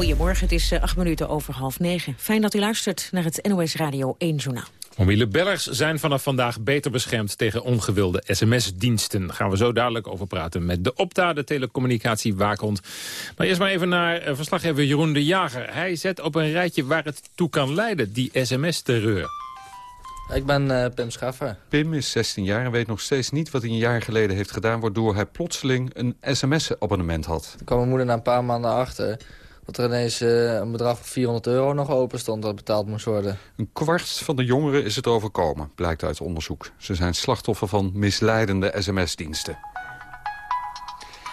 Goedemorgen, het is eh, acht minuten over half negen. Fijn dat u luistert naar het NOS Radio 1 Journaal. Mobiele bellers zijn vanaf vandaag beter beschermd tegen ongewilde sms-diensten. Daar gaan we zo dadelijk over praten met de Opta, de telecommunicatiewaakhond. Maar eerst maar even naar eh, verslaggever Jeroen de Jager. Hij zet op een rijtje waar het toe kan leiden, die sms-terreur. Ik ben uh, Pim Schaffer. Pim is 16 jaar en weet nog steeds niet wat hij een jaar geleden heeft gedaan... waardoor hij plotseling een sms-abonnement had. Ik kwam mijn moeder na een paar maanden achter dat er ineens uh, een bedrag van 400 euro nog open stond dat betaald moest worden. Een kwart van de jongeren is het overkomen, blijkt uit onderzoek. Ze zijn slachtoffer van misleidende sms-diensten.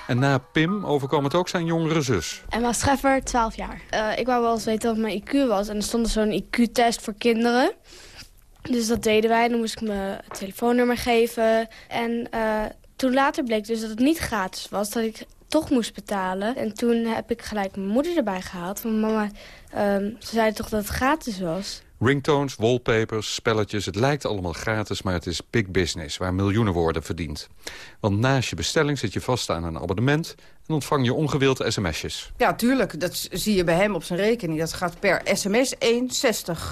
En na Pim overkwam het ook zijn jongere zus. Emma Scheffer, 12 jaar. Uh, ik wou wel eens weten wat mijn IQ was. En er stond zo'n IQ-test voor kinderen. Dus dat deden wij. Dan moest ik mijn telefoonnummer geven. En uh, toen later bleek dus dat het niet gratis was. Dat ik toch moest betalen. En toen heb ik gelijk mijn moeder erbij gehaald. Van mama, um, ze zei toch dat het gratis was. Ringtones, wallpapers, spelletjes, het lijkt allemaal gratis... maar het is big business, waar miljoenen worden verdiend. Want naast je bestelling zit je vast aan een abonnement... en ontvang je ongewild sms'jes. Ja, tuurlijk. Dat zie je bij hem op zijn rekening. Dat gaat per sms 1,60.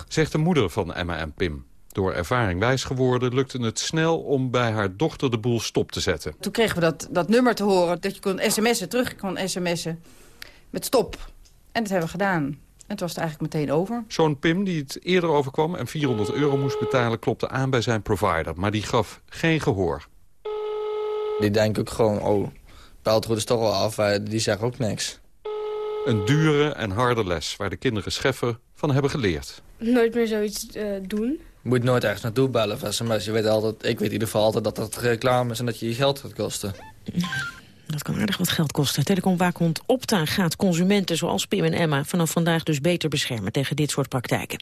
Zegt de moeder van Emma en Pim. Door ervaring wijs geworden lukte het snel om bij haar dochter de boel stop te zetten. Toen kregen we dat, dat nummer te horen, dat je kon sms'en, terug kon sms'en met stop. En dat hebben we gedaan. En het was het eigenlijk meteen over. Zo'n Pim die het eerder overkwam en 400 euro moest betalen... klopte aan bij zijn provider, maar die gaf geen gehoor. Die denken ook gewoon, oh, belt goed is toch wel af. Die zeggen ook niks. Een dure en harde les waar de kinderen Scheffer van hebben geleerd. Nooit meer zoiets uh, doen. Je moet nooit ergens naartoe bellen of sms. Je weet altijd, ik weet in ieder geval altijd dat dat reclame is en dat je je geld gaat kosten. Dat kan aardig wat geld kosten. Telecomwaakhond Opta gaat consumenten zoals Pim en Emma... vanaf vandaag dus beter beschermen tegen dit soort praktijken.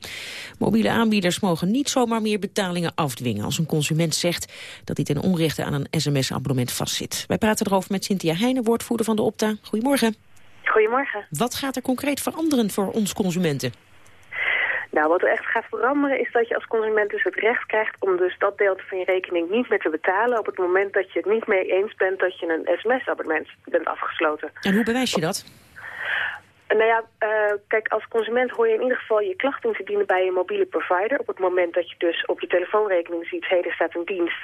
Mobiele aanbieders mogen niet zomaar meer betalingen afdwingen... als een consument zegt dat hij ten onrechte aan een sms-abonnement vastzit. Wij praten erover met Cynthia Heijnen, woordvoerder van de Opta. Goedemorgen. Goedemorgen. Wat gaat er concreet veranderen voor ons consumenten? Nou, wat er echt gaat veranderen is dat je als consument dus het recht krijgt om dus dat deel van je rekening niet meer te betalen op het moment dat je het niet mee eens bent dat je een sms-abonnement bent afgesloten. En hoe bewijs je dat? Nou ja, uh, kijk, als consument hoor je in ieder geval je klacht in te dienen bij je mobiele provider. Op het moment dat je dus op je telefoonrekening ziet, hé, er staat een dienst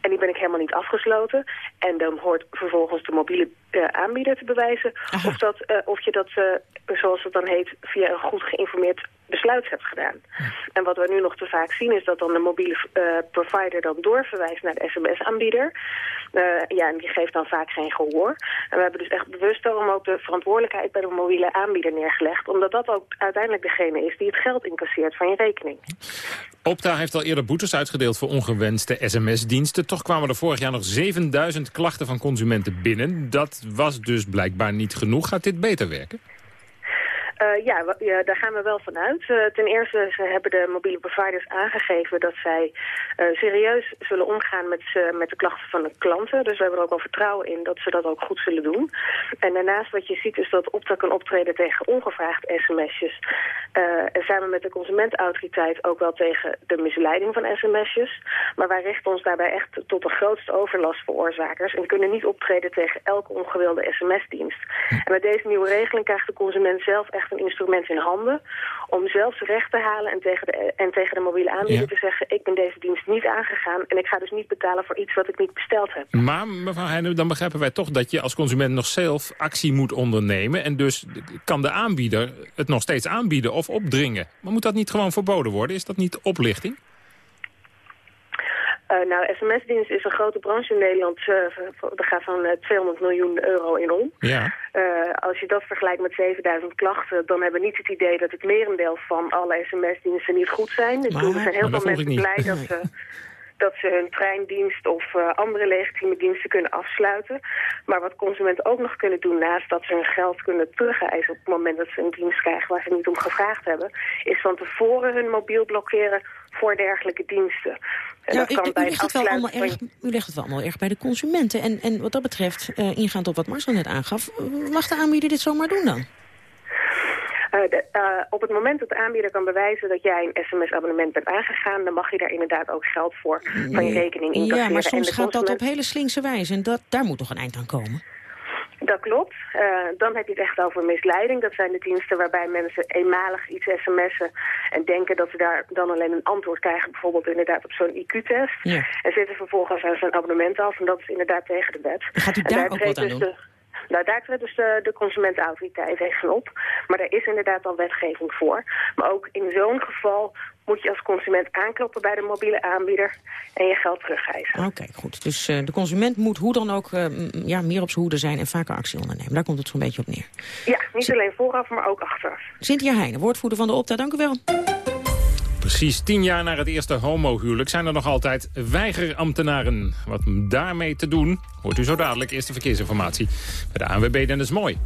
en die ben ik helemaal niet afgesloten. En dan hoort vervolgens de mobiele aanbieder te bewijzen of, dat, uh, of je dat, zoals het dan heet, via een goed geïnformeerd besluit hebt gedaan. En wat we nu nog te vaak zien is dat dan de mobiele provider dan doorverwijst naar de sms-aanbieder. Ja, en die geeft dan vaak geen gehoor. En we hebben dus echt bewust daarom ook de verantwoordelijkheid bij de mobiele aanbieder neergelegd. Omdat dat ook uiteindelijk degene is die het geld incasseert van je rekening. Opta heeft al eerder boetes uitgedeeld voor ongewenste sms-diensten. Toch kwamen er vorig jaar nog 7000 klachten van consumenten binnen. Dat was dus blijkbaar niet genoeg. Gaat dit beter werken? Uh, ja, ja, daar gaan we wel vanuit. Uh, ten eerste ze hebben de mobiele providers aangegeven dat zij uh, serieus zullen omgaan met, met de klachten van de klanten. Dus we hebben er ook wel vertrouwen in dat ze dat ook goed zullen doen. En daarnaast wat je ziet is dat Opta kan optreden tegen ongevraagd sms'jes. en samen met de consumentenautoriteit ook wel tegen de misleiding van sms'jes. Maar wij richten ons daarbij echt tot de grootste overlastveroorzakers. En kunnen niet optreden tegen elke ongewilde sms-dienst. En met deze nieuwe regeling krijgt de consument zelf echt een instrument in handen om zelfs recht te halen en tegen de, en tegen de mobiele aanbieder te zeggen... ik ben deze dienst niet aangegaan en ik ga dus niet betalen voor iets wat ik niet besteld heb. Maar mevrouw Heijnen, dan begrijpen wij toch dat je als consument nog zelf actie moet ondernemen... en dus kan de aanbieder het nog steeds aanbieden of opdringen. Maar moet dat niet gewoon verboden worden? Is dat niet oplichting? Uh, nou, sms-dienst is een grote branche in Nederland. Uh, er gaat van uh, 200 miljoen euro in om. Ja. als je dat vergelijkt met 7000 klachten... dan hebben we niet het idee dat het merendeel van alle sms-diensten niet goed zijn. Dus er zijn heel veel mensen blij dat ze, dat ze hun treindienst of andere legitieme diensten kunnen afsluiten. Maar wat consumenten ook nog kunnen doen... naast dat ze hun geld kunnen terugeisen op het moment dat ze een dienst krijgen... waar ze niet om gevraagd hebben... is van tevoren hun mobiel blokkeren voor dergelijke diensten. En ja, dat kan u, legt het wel allemaal erg, u legt het wel allemaal erg bij de consumenten. En, en wat dat betreft, uh, ingaand op wat Marcel net aangaf... mag de aanbieder dit zomaar doen dan? Uh, de, uh, op het moment dat de aanbieder kan bewijzen dat jij een sms-abonnement bent aangegaan... dan mag je daar inderdaad ook geld voor van je rekening incasseren. Ja, maar soms gaat dat op hele slinkse wijze en dat, daar moet toch een eind aan komen? Dat klopt. Uh, dan heb je het echt over misleiding. Dat zijn de diensten waarbij mensen eenmalig iets sms'en... en denken dat ze daar dan alleen een antwoord krijgen... bijvoorbeeld inderdaad op zo'n IQ-test. Ja. En zitten vervolgens aan zijn abonnement af... en dat is inderdaad tegen de wet. Gaat u en daar ook wat aan doen? De, nou, daar treedt dus de, de consumentenautoriteit tegen op. Maar er is inderdaad al wetgeving voor. Maar ook in zo'n geval moet je als consument aankloppen bij de mobiele aanbieder en je geld terugeisen. Oké, goed. Dus uh, de consument moet hoe dan ook uh, ja, meer op zijn hoede zijn en vaker actie ondernemen. Daar komt het zo'n beetje op neer. Ja, niet alleen vooraf, maar ook achteraf. Cynthia Heijnen, woordvoerder van de Opta, dank u wel. Precies tien jaar na het eerste homohuwelijk zijn er nog altijd weigerambtenaren. Wat daarmee te doen, hoort u zo dadelijk. Eerste verkeersinformatie bij de ANWB Dennis Mooi.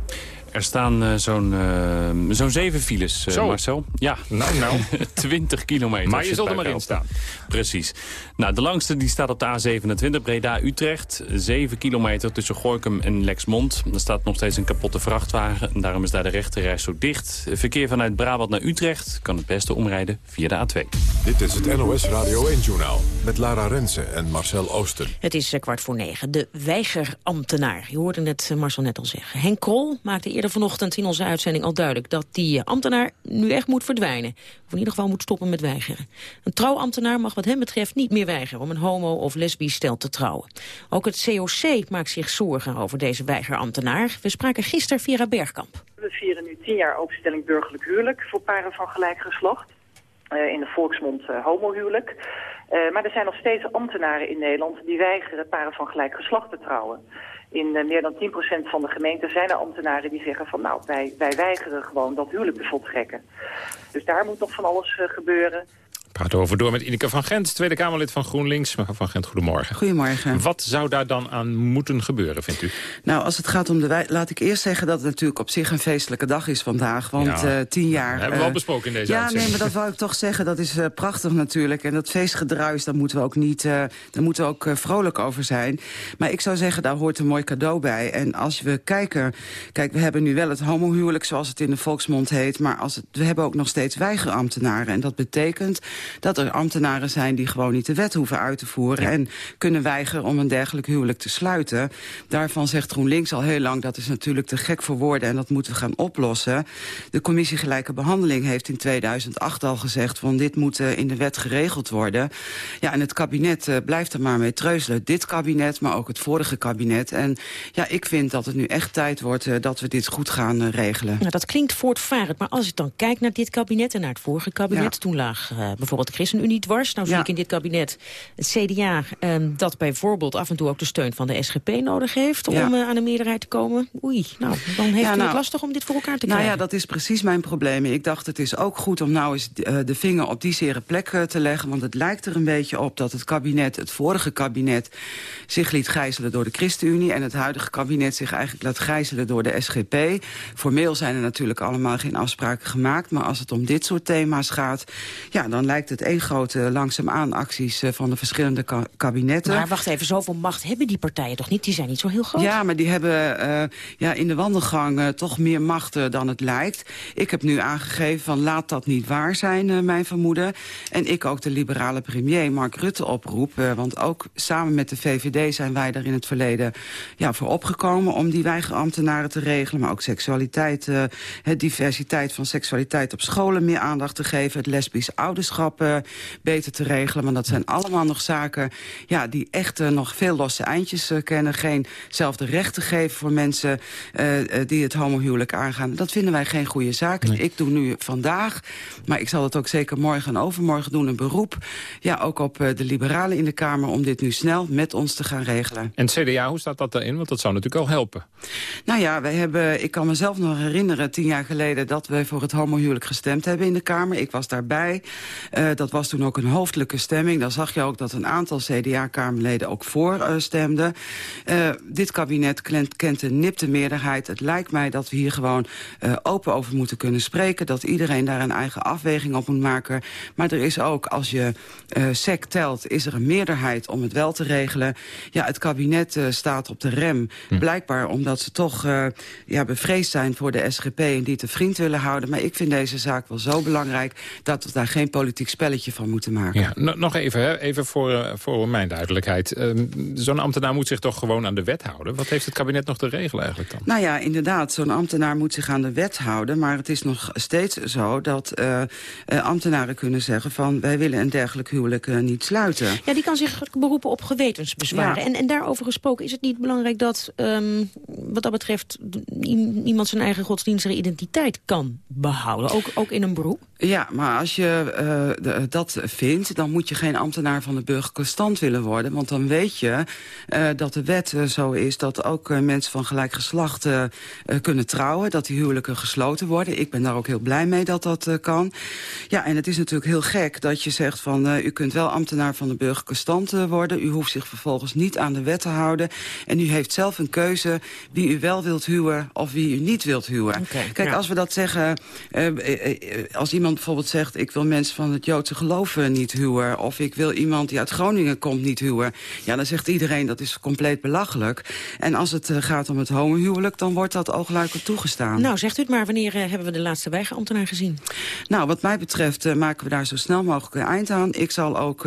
Er staan uh, zo'n uh, zo'n zeven files, uh, Zo. Marcel. Ja, Nou, nou. 20 kilometer. Maar je zult er maar in optelt. Precies. Nou, de langste die staat op de A27 Breda-Utrecht. 7 kilometer tussen Gorkum en Lexmond. Er staat nog steeds een kapotte vrachtwagen. En daarom is daar de rechterreis zo dicht. Verkeer vanuit Brabant naar Utrecht kan het beste omrijden via de A2. Dit is het NOS Radio 1-journaal met Lara Rensen en Marcel Oosten. Het is eh, kwart voor negen. De weigerambtenaar. Je hoorde het eh, Marcel net al zeggen. Henk Krol maakte eerder vanochtend in onze uitzending al duidelijk... dat die ambtenaar nu echt moet verdwijnen. Of in ieder geval moet stoppen met weigeren. Een trouwambtenaar mag wat hem betreft niet meer weigeren... om een homo- of lesbisch stel te trouwen. Ook het COC maakt zich zorgen over deze weigerambtenaar. We spraken gisteren via Bergkamp. We vieren nu tien jaar openstelling burgerlijk huwelijk... voor paren van gelijk geslacht. Uh, in de volksmond uh, homohuwelijk. Uh, maar er zijn nog steeds ambtenaren in Nederland die weigeren paren van gelijk geslacht te trouwen. In uh, meer dan 10% van de gemeenten zijn er ambtenaren die zeggen van nou, wij, wij weigeren gewoon dat huwelijk te voltrekken. Dus daar moet nog van alles uh, gebeuren. Praat over door met Ineke van Gent, Tweede Kamerlid van GroenLinks. Mevrouw van Gent, goedemorgen. Goedemorgen. Wat zou daar dan aan moeten gebeuren, vindt u? Nou, als het gaat om de wij... Laat ik eerst zeggen dat het natuurlijk op zich een feestelijke dag is vandaag. Want ja, uh, tien jaar... Dat hebben we al besproken in deze Ja, uitzending. nee, maar dat wou ik toch zeggen. Dat is uh, prachtig natuurlijk. En dat feestgedruis, daar moeten we ook niet... Uh, daar moeten we ook vrolijk over zijn. Maar ik zou zeggen, daar hoort een mooi cadeau bij. En als we kijken... Kijk, we hebben nu wel het homohuwelijk, zoals het in de volksmond heet. Maar als het, we hebben ook nog steeds weigerambtenaren. En dat betekent dat er ambtenaren zijn die gewoon niet de wet hoeven uit te voeren... Ja. en kunnen weigeren om een dergelijk huwelijk te sluiten. Daarvan zegt GroenLinks al heel lang... dat is natuurlijk te gek voor woorden en dat moeten we gaan oplossen. De commissie Gelijke Behandeling heeft in 2008 al gezegd... van dit moet uh, in de wet geregeld worden. Ja, en het kabinet uh, blijft er maar mee treuzelen. Dit kabinet, maar ook het vorige kabinet. En ja, ik vind dat het nu echt tijd wordt uh, dat we dit goed gaan regelen. Nou, dat klinkt voortvarend, maar als ik dan kijk naar dit kabinet... en naar het vorige kabinet, ja. toen lag bijvoorbeeld de ChristenUnie dwars. Nou zie ja. ik in dit kabinet het CDA um, dat bijvoorbeeld af en toe ook de steun van de SGP nodig heeft... om ja. uh, aan een meerderheid te komen. Oei, nou, dan heeft ja, u nou, het lastig om dit voor elkaar te krijgen. Nou ja, dat is precies mijn probleem. Ik dacht, het is ook goed om nou eens uh, de vinger op die zere plek uh, te leggen. Want het lijkt er een beetje op dat het kabinet, het vorige kabinet... zich liet gijzelen door de ChristenUnie... en het huidige kabinet zich eigenlijk laat gijzelen door de SGP. Formeel zijn er natuurlijk allemaal geen afspraken gemaakt... maar als het om dit soort thema's gaat... ja, dan lijkt het één grote langzaamaan acties uh, van de verschillende ka kabinetten. Maar wacht even, zoveel macht hebben die partijen toch niet? Die zijn niet zo heel groot. Ja, maar die hebben uh, ja, in de wandelgang uh, toch meer macht dan het lijkt. Ik heb nu aangegeven van laat dat niet waar zijn, mijn vermoeden. En ik ook de liberale premier Mark Rutte oproep. want ook samen met de VVD zijn wij er in het verleden ja, voor opgekomen... om die weigerambtenaren te regelen. Maar ook seksualiteit, het diversiteit van seksualiteit op scholen meer aandacht te geven. Het lesbisch ouderschap beter te regelen. Want dat zijn allemaal nog zaken ja, die echt uh, nog veel losse eindjes uh, kennen. Geen zelfde rechten geven voor mensen uh, die het homohuwelijk aangaan. Dat vinden wij geen goede zaak. Nee. Ik doe nu vandaag, maar ik zal het ook zeker morgen en overmorgen doen... een beroep, ja, ook op de liberalen in de Kamer... om dit nu snel met ons te gaan regelen. En CDA, hoe staat dat daarin? Want dat zou natuurlijk al helpen. Nou ja, wij hebben, ik kan mezelf nog herinneren... tien jaar geleden dat we voor het homohuwelijk gestemd hebben in de Kamer. Ik was daarbij. Dat was toen ook een hoofdelijke stemming. Dan zag je ook dat een aantal CDA-kamerleden ook voor uh, stemden. Uh, dit kabinet kent, kent een nipte meerderheid. Het lijkt mij dat we hier gewoon uh, open over moeten kunnen spreken. Dat iedereen daar een eigen afweging op moet maken. Maar er is ook, als je sec telt, is er een meerderheid om het wel te regelen. Ja, het kabinet staat op de rem. Hm. Blijkbaar omdat ze toch ja, bevreesd zijn voor de SGP... en die te vriend willen houden. Maar ik vind deze zaak wel zo belangrijk... dat we daar geen politiek spelletje van moeten maken. Ja, nog even, hè? even voor, uh, voor mijn duidelijkheid. Uh, zo'n ambtenaar moet zich toch gewoon aan de wet houden? Wat heeft het kabinet nog te regelen eigenlijk dan? Nou ja, inderdaad, zo'n ambtenaar moet zich aan de wet houden. Maar het is nog steeds zo dat uh, ambtenaren kunnen zeggen... van wij willen een dergelijk huwelijk niet sluiten. Ja, die kan zich beroepen op gewetensbezwaren. Ja. En, en daarover gesproken is het niet belangrijk dat... Um, wat dat betreft iemand zijn eigen godsdienstige identiteit kan behouden. Ook, ook in een beroep? Ja, maar als je de, dat vindt, dan moet je geen ambtenaar van de burgerlijke stand willen worden. Want dan weet je uh, dat de wet uh, zo is dat ook mensen van gelijk geslacht kunnen trouwen. Dat die huwelijken gesloten worden. Ik ben daar ook heel blij mee dat dat kan. Ja, en het is natuurlijk heel gek dat je zegt van... u kunt wel ambtenaar van de burgerlijke stand worden. U hoeft zich vervolgens niet aan de wet te houden. En u heeft zelf een keuze wie u wel wilt huwen of wie u niet wilt huwen. Okay, Kijk, ja. als we dat zeggen... als iemand bijvoorbeeld zegt... ik wil mensen van het Joodse geloof eh, niet huwen. Of ik wil iemand die uit Groningen komt niet huwen. Ja, dan zegt iedereen dat is compleet belachelijk. En als het gaat om het homohuwelijk, dan wordt dat oogluikend toegestaan. Nou, zegt u het maar. Wanneer hebben we de laatste weigerambtenaar gezien? Nou, wat mij betreft maken we daar zo snel mogelijk een eind aan. Ik zal ook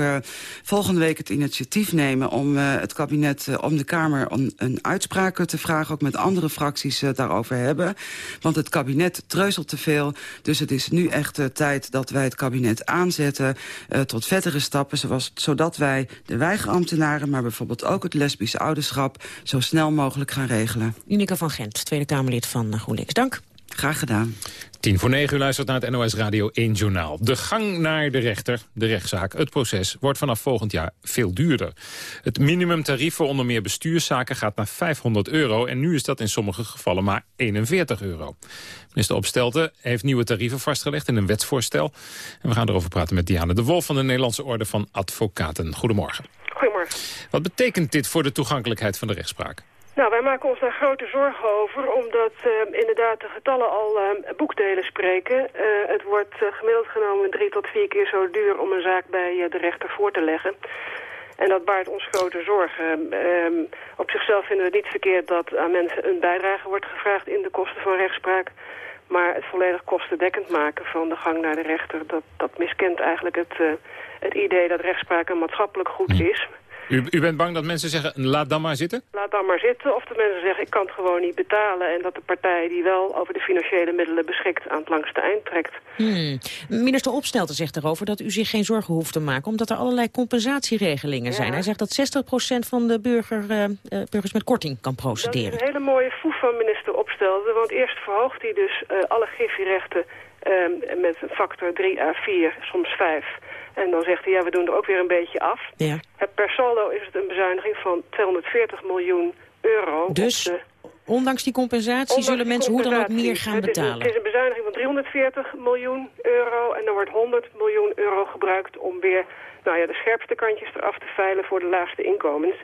volgende week het initiatief nemen om het kabinet, om de Kamer een, een uitspraak te vragen. Ook met andere fracties daarover hebben. Want het kabinet treuzelt te veel. Dus het is nu echt uh, tijd dat wij het kabinet Uh, tot verdere stappen, zoals, zodat wij de weigerambtenaren... maar bijvoorbeeld ook het lesbische ouderschap... zo snel mogelijk gaan regelen. Unica van Gent, Tweede Kamerlid van GroenLinks. Dank. Graag gedaan. Tien voor negen u luistert naar het NOS Radio 1 Journaal. De gang naar de rechter, de rechtszaak, het proces... wordt vanaf volgend jaar veel duurder. Het minimumtarief voor onder meer bestuurszaken gaat naar 500 euro... en nu is dat in sommige gevallen maar 41 euro. Minister Opstelten heeft nieuwe tarieven vastgelegd in een wetsvoorstel. En we gaan erover praten met Diana de Wolf... van de Nederlandse Orde van Advocaten. Goedemorgen. Goedemorgen. Wat betekent dit voor de toegankelijkheid van de rechtspraak? Nou, wij maken ons daar grote zorgen over, omdat uh, inderdaad de getallen al uh, boekdelen spreken. Uh, het wordt gemiddeld genomen drie tot vier keer zo duur om een zaak bij de rechter voor te leggen. En dat baart ons grote zorgen. Ehm, op zichzelf vinden we het niet verkeerd dat aan mensen een bijdrage wordt gevraagd in de kosten van rechtspraak. Maar het volledig kostendekkend maken van de gang naar de rechter, dat, dat miskent eigenlijk het, het idee dat rechtspraak een maatschappelijk goed is. U, u, bent bang dat mensen zeggen, laat dan maar zitten? Laat dan maar zitten. Of de mensen zeggen, ik kan het gewoon niet betalen. En dat de partij die wel over de financiële middelen beschikt aan het langste eind trekt. Hmm. Minister Opstelten zegt erover dat u zich geen zorgen hoeft te maken... omdat er allerlei compensatieregelingen zijn. Hij zegt dat 60% van de burger, uh, burgers met korting kan procederen. Dat is een hele mooie foef van minister Opstelten. Want eerst verhoogt hij dus uh, alle griffierechten met een factor 3 à 4, soms 5... En dan zegt hij, ja, we doen er ook weer een beetje af. Ja. Per saldo is het een bezuiniging van 240 miljoen euro. Dus, ondanks die compensatie zullen mensen hoe dan ook meer gaan betalen? Het is een bezuiniging van 340 miljoen euro. En er wordt 100 miljoen euro gebruikt om weer nou ja, de scherpste kantjes eraf te veilen voor de laagste inkomens.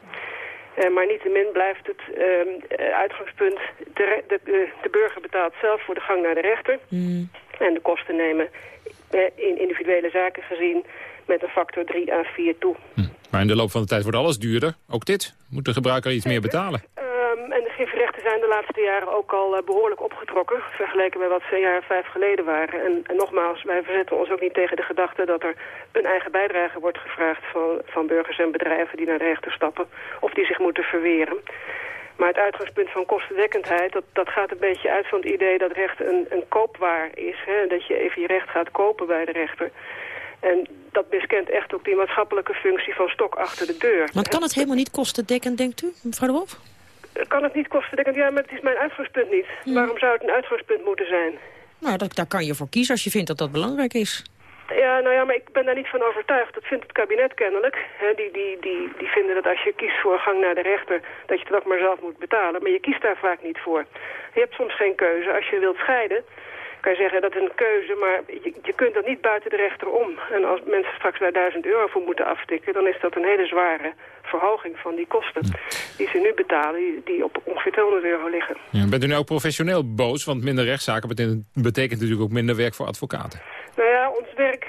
Uh, maar niettemin blijft het uh, uitgangspunt, de, de, de, burger betaalt zelf voor de gang naar de rechter. Mm. En de kosten nemen in individuele zaken gezien met een factor 3 à 4 toe. Hm. Maar in de loop van de tijd wordt alles duurder. Ook dit? Moet de gebruiker iets meer betalen? Um, en de gifrechten zijn de laatste jaren ook al uh, behoorlijk opgetrokken... vergeleken met wat ze een jaar of vijf geleden waren. En, en, nogmaals, wij verzetten ons ook niet tegen de gedachte... dat er een eigen bijdrage wordt gevraagd van, van burgers en bedrijven... die naar de rechter stappen of die zich moeten verweren. Maar het uitgangspunt van kostendekkendheid, dat, dat gaat een beetje uit van het idee dat recht een, een koopwaar is. Hè? Dat je even je recht gaat kopen bij de rechter. En dat miskent echt ook die maatschappelijke functie van stok achter de deur. Want kan het helemaal niet kostendekkend, denkt u, mevrouw de Wolf? Kan het niet kostendekkend? Ja, maar het is mijn uitgangspunt niet. Hmm. Waarom zou het een uitgangspunt moeten zijn? Nou, dat, daar kan je voor kiezen als je vindt dat dat belangrijk is. Ja, nou ja, maar ik ben daar niet van overtuigd. Dat vindt het kabinet kennelijk. die, die, die, die vinden dat als je kiest voor gang naar de rechter... dat je het ook maar zelf moet betalen. Maar je kiest daar vaak niet voor. Je hebt soms geen keuze. Als je wilt scheiden, kan je zeggen dat is een keuze... maar je, je kunt dat niet buiten de rechter om. En als mensen straks daar duizend euro voor moeten aftikken... dan is dat een hele zware verhoging van die kosten die ze nu betalen, die, die op ongeveer 200 euro liggen. Ja, bent u nu ook professioneel boos? Want minder rechtszaken betekent, betekent natuurlijk ook minder werk voor advocaten. Nou ja, ons werk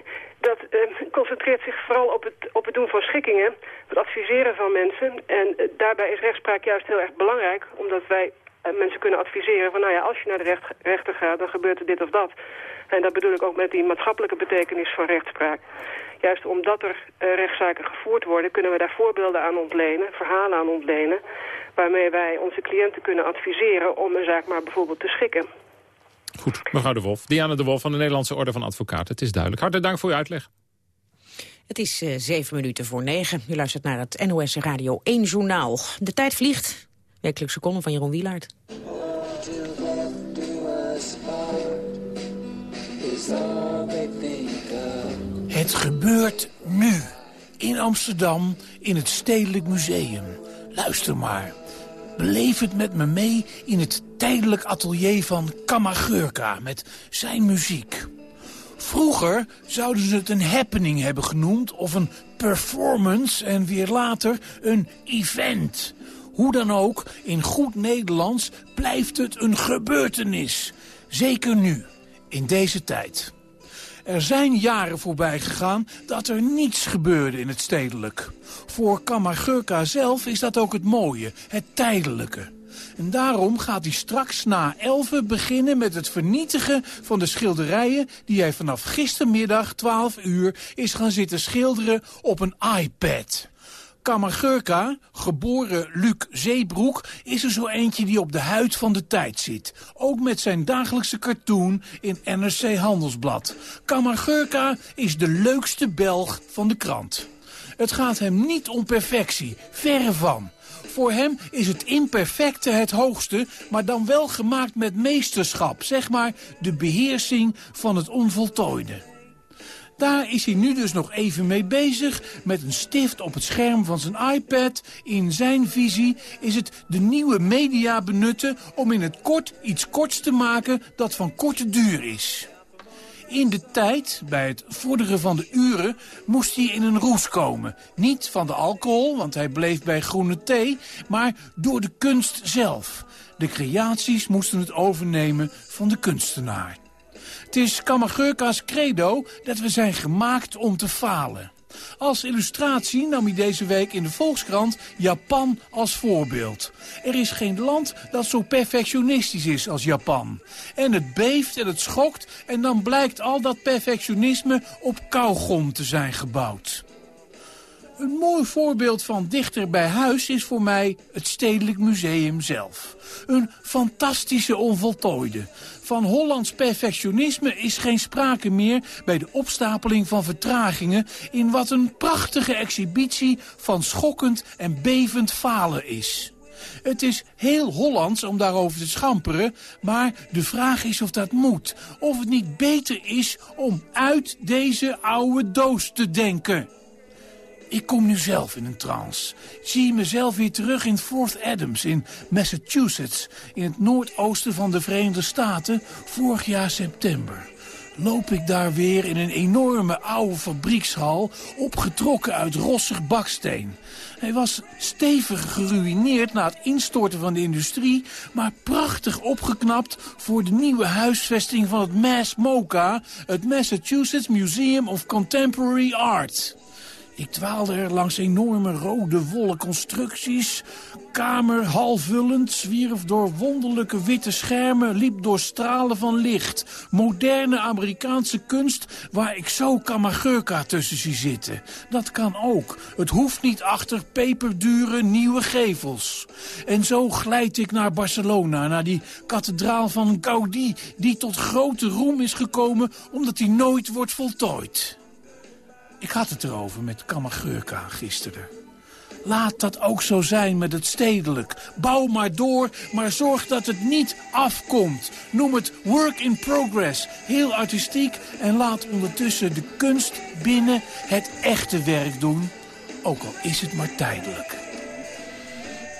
dat uh, concentreert zich vooral op het, op het doen van schikkingen, het adviseren van mensen. En uh, daarbij is rechtspraak juist heel erg belangrijk, omdat wij mensen kunnen adviseren van, nou ja, als je naar de recht, rechter gaat, dan gebeurt er dit of dat. En dat bedoel ik ook met die maatschappelijke betekenis van rechtspraak. Juist omdat er rechtszaken gevoerd worden, kunnen we daar voorbeelden aan ontlenen, verhalen aan ontlenen, waarmee wij onze cliënten kunnen adviseren om een zaak maar bijvoorbeeld te schikken. Goed, mevrouw De Wolf. Diana De Wolf van de Nederlandse Orde van Advocaten. Het is duidelijk. Hartelijk dank voor uw uitleg. Het is uh, zeven minuten voor negen. U luistert naar het NOS Radio 1 Journaal. De tijd vliegt. Wekelijkse column van Jeroen Wielaert. Het gebeurt nu. In Amsterdam, in het Stedelijk Museum. Luister maar. Beleef het met me mee in het tijdelijk atelier van Kamagurka met zijn muziek. Vroeger zouden ze het een happening hebben genoemd of een performance en weer later een event. Hoe dan ook, in goed Nederlands blijft het een gebeurtenis. Zeker nu, in deze tijd. Er zijn jaren voorbij gegaan dat er niets gebeurde in het stedelijk. Voor Kamagurka zelf is dat ook het mooie, het tijdelijke. En daarom gaat hij straks na elfen beginnen met het vernietigen van de schilderijen... die hij vanaf gistermiddag 12 uur is gaan zitten schilderen op een iPad. Kamagurka, geboren Luc Zeebroek, is er zo eentje die op de huid van de tijd zit. Ook met zijn dagelijkse cartoon in NRC Handelsblad. Kamagurka is de leukste Belg van de krant. Het gaat hem niet om perfectie, verre van. Voor hem is het imperfecte het hoogste, maar dan wel gemaakt met meesterschap. Zeg maar de beheersing van het onvoltooide. Daar is hij nu dus nog even mee bezig met een stift op het scherm van zijn iPad. In zijn visie is het de nieuwe media benutten om in het kort iets korts te maken dat van korte duur is. In de tijd, bij het vorderen van de uren, moest hij in een roes komen. Niet van de alcohol, want hij bleef bij groene thee, maar door de kunst zelf. De creaties moesten het overnemen van de kunstenaar. Het is Kamagurka's credo dat we zijn gemaakt om te falen. Als illustratie nam hij deze week in de Volkskrant Japan als voorbeeld. Er is geen land dat zo perfectionistisch is als Japan. En het beeft en het schokt en dan blijkt al dat perfectionisme op kauwgom te zijn gebouwd. Een mooi voorbeeld van dichter bij huis is voor mij het Stedelijk Museum zelf. Een fantastische onvoltooide. Van Hollands perfectionisme is geen sprake meer bij de opstapeling van vertragingen... in wat een prachtige exhibitie van schokkend en bevend falen is. Het is heel Hollands om daarover te schamperen, maar de vraag is of dat moet. Of het niet beter is om uit deze oude doos te denken. Ik kom nu zelf in een trance. Zie mezelf weer terug in Fort Adams in Massachusetts... in het noordoosten van de Verenigde Staten vorig jaar september. Loop ik daar weer in een enorme oude fabriekshal... opgetrokken uit rossig baksteen. Hij was stevig geruineerd na het instorten van de industrie... maar prachtig opgeknapt voor de nieuwe huisvesting van het Mass MoCA... het Massachusetts Museum of Contemporary Art... Ik dwaalde er langs enorme rode wollen constructies. Kamer halfvullend, zwierf door wonderlijke witte schermen... liep door stralen van licht. Moderne Amerikaanse kunst waar ik zo Kamagurka tussen zie zitten. Dat kan ook. Het hoeft niet achter peperdure nieuwe gevels. En zo glijd ik naar Barcelona, naar die kathedraal van Gaudí... die tot grote roem is gekomen omdat die nooit wordt voltooid. Ik had het erover met Kamagurka gisteren. Laat dat ook zo zijn met het stedelijk. Bouw maar door, maar zorg dat het niet afkomt. Noem het work in progress. Heel artistiek en laat ondertussen de kunst binnen het echte werk doen. Ook al is het maar tijdelijk.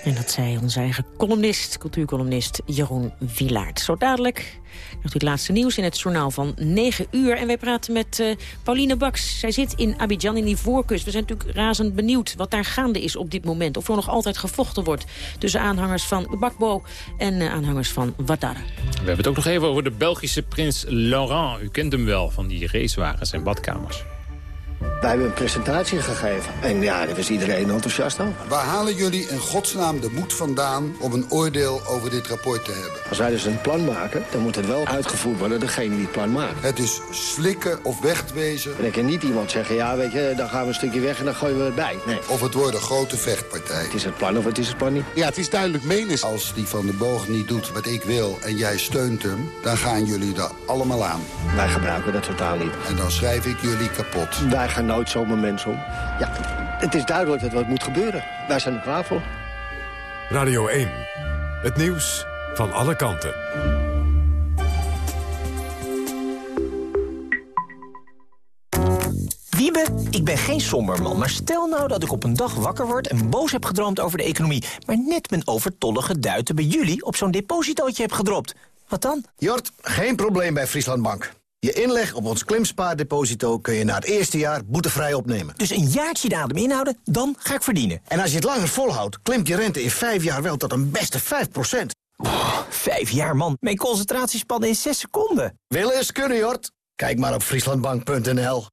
En dat zei onze eigen columnist, cultuurcolumnist Jeroen Wilaert. Zo dadelijk nog het laatste nieuws in het journaal van 9 uur. En wij praten met uh, Pauline Baks. Zij zit in Abidjan in die voorkust. We zijn natuurlijk razend benieuwd wat daar gaande is op dit moment. Of er nog altijd gevochten wordt tussen aanhangers van Bakbo en uh, aanhangers van Ouattara. We hebben het ook nog even over de Belgische prins Laurent. U kent hem wel van die racewagens en badkamers. Wij hebben een presentatie gegeven. En ja, daar was iedereen enthousiast over. Waar halen jullie in godsnaam de moed vandaan om een oordeel over dit rapport te hebben? Als wij dus een plan maken, dan moet het wel uitgevoerd worden degene die het plan maakt. Het is slikken of wegwezen. En ik kan niet iemand zeggen, ja weet je, dan gaan we een stukje weg en dan gooien we het bij. Nee. Of het wordt een grote vechtpartij. Het is het plan of het is het plan niet. Ja, het is duidelijk menens. Als die van de boog niet doet wat ik wil en jij steunt hem, dan gaan jullie er allemaal aan. Wij gebruiken dat totaal niet. En dan schrijf ik jullie kapot. Wij gaan nooit zomaar mensen om. Ja, het is duidelijk dat wat moet gebeuren. Wij zijn er klaar voor. Radio 1. Het nieuws van alle kanten. Wiebe, ik ben geen somberman, maar stel nou dat ik op een dag wakker word... en boos heb gedroomd over de economie... maar net mijn overtollige duiten bij jullie op zo'n depositootje heb gedropt. Wat dan? Jort, geen probleem bij Friesland Bank. Je inleg op ons klimspaardeposito kun je na het eerste jaar boetevrij opnemen. Dus een jaartje de adem inhouden, dan ga ik verdienen. En als je het langer volhoudt, klimt je rente in vijf jaar wel tot een beste 5 oh, Vijf jaar, man. Mijn concentratiespannen in zes seconden. Willen is kunnen, Jort. Kijk maar op frieslandbank.nl.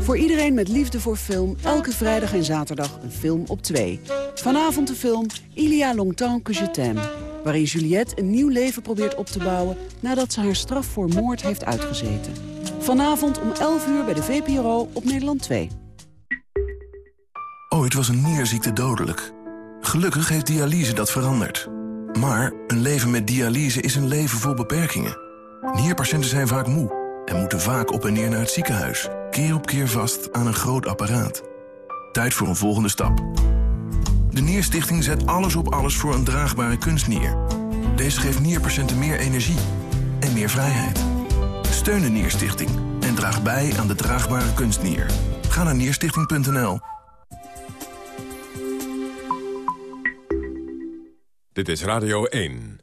Voor iedereen met liefde voor film, elke vrijdag en zaterdag een film op twee. Vanavond de film Ilia Longtemps que je t'aime. Waarin Juliette een nieuw leven probeert op te bouwen... nadat ze haar straf voor moord heeft uitgezeten. Vanavond om 11 uur bij de VPRO op Nederland 2. Ooit was een nierziekte dodelijk. Gelukkig heeft dialyse dat veranderd. Maar een leven met dialyse is een leven vol beperkingen. Nierpatiënten zijn vaak moe en moeten vaak op en neer naar het ziekenhuis. Keer op keer vast aan een groot apparaat. Tijd voor een volgende stap. De Nierstichting zet alles op alles voor een draagbare kunstnier. Deze geeft nierpatiënten meer energie en meer vrijheid. Steun de Nierstichting en draag bij aan de draagbare kunstnier. Ga naar nierstichting.nl. Dit is Radio 1.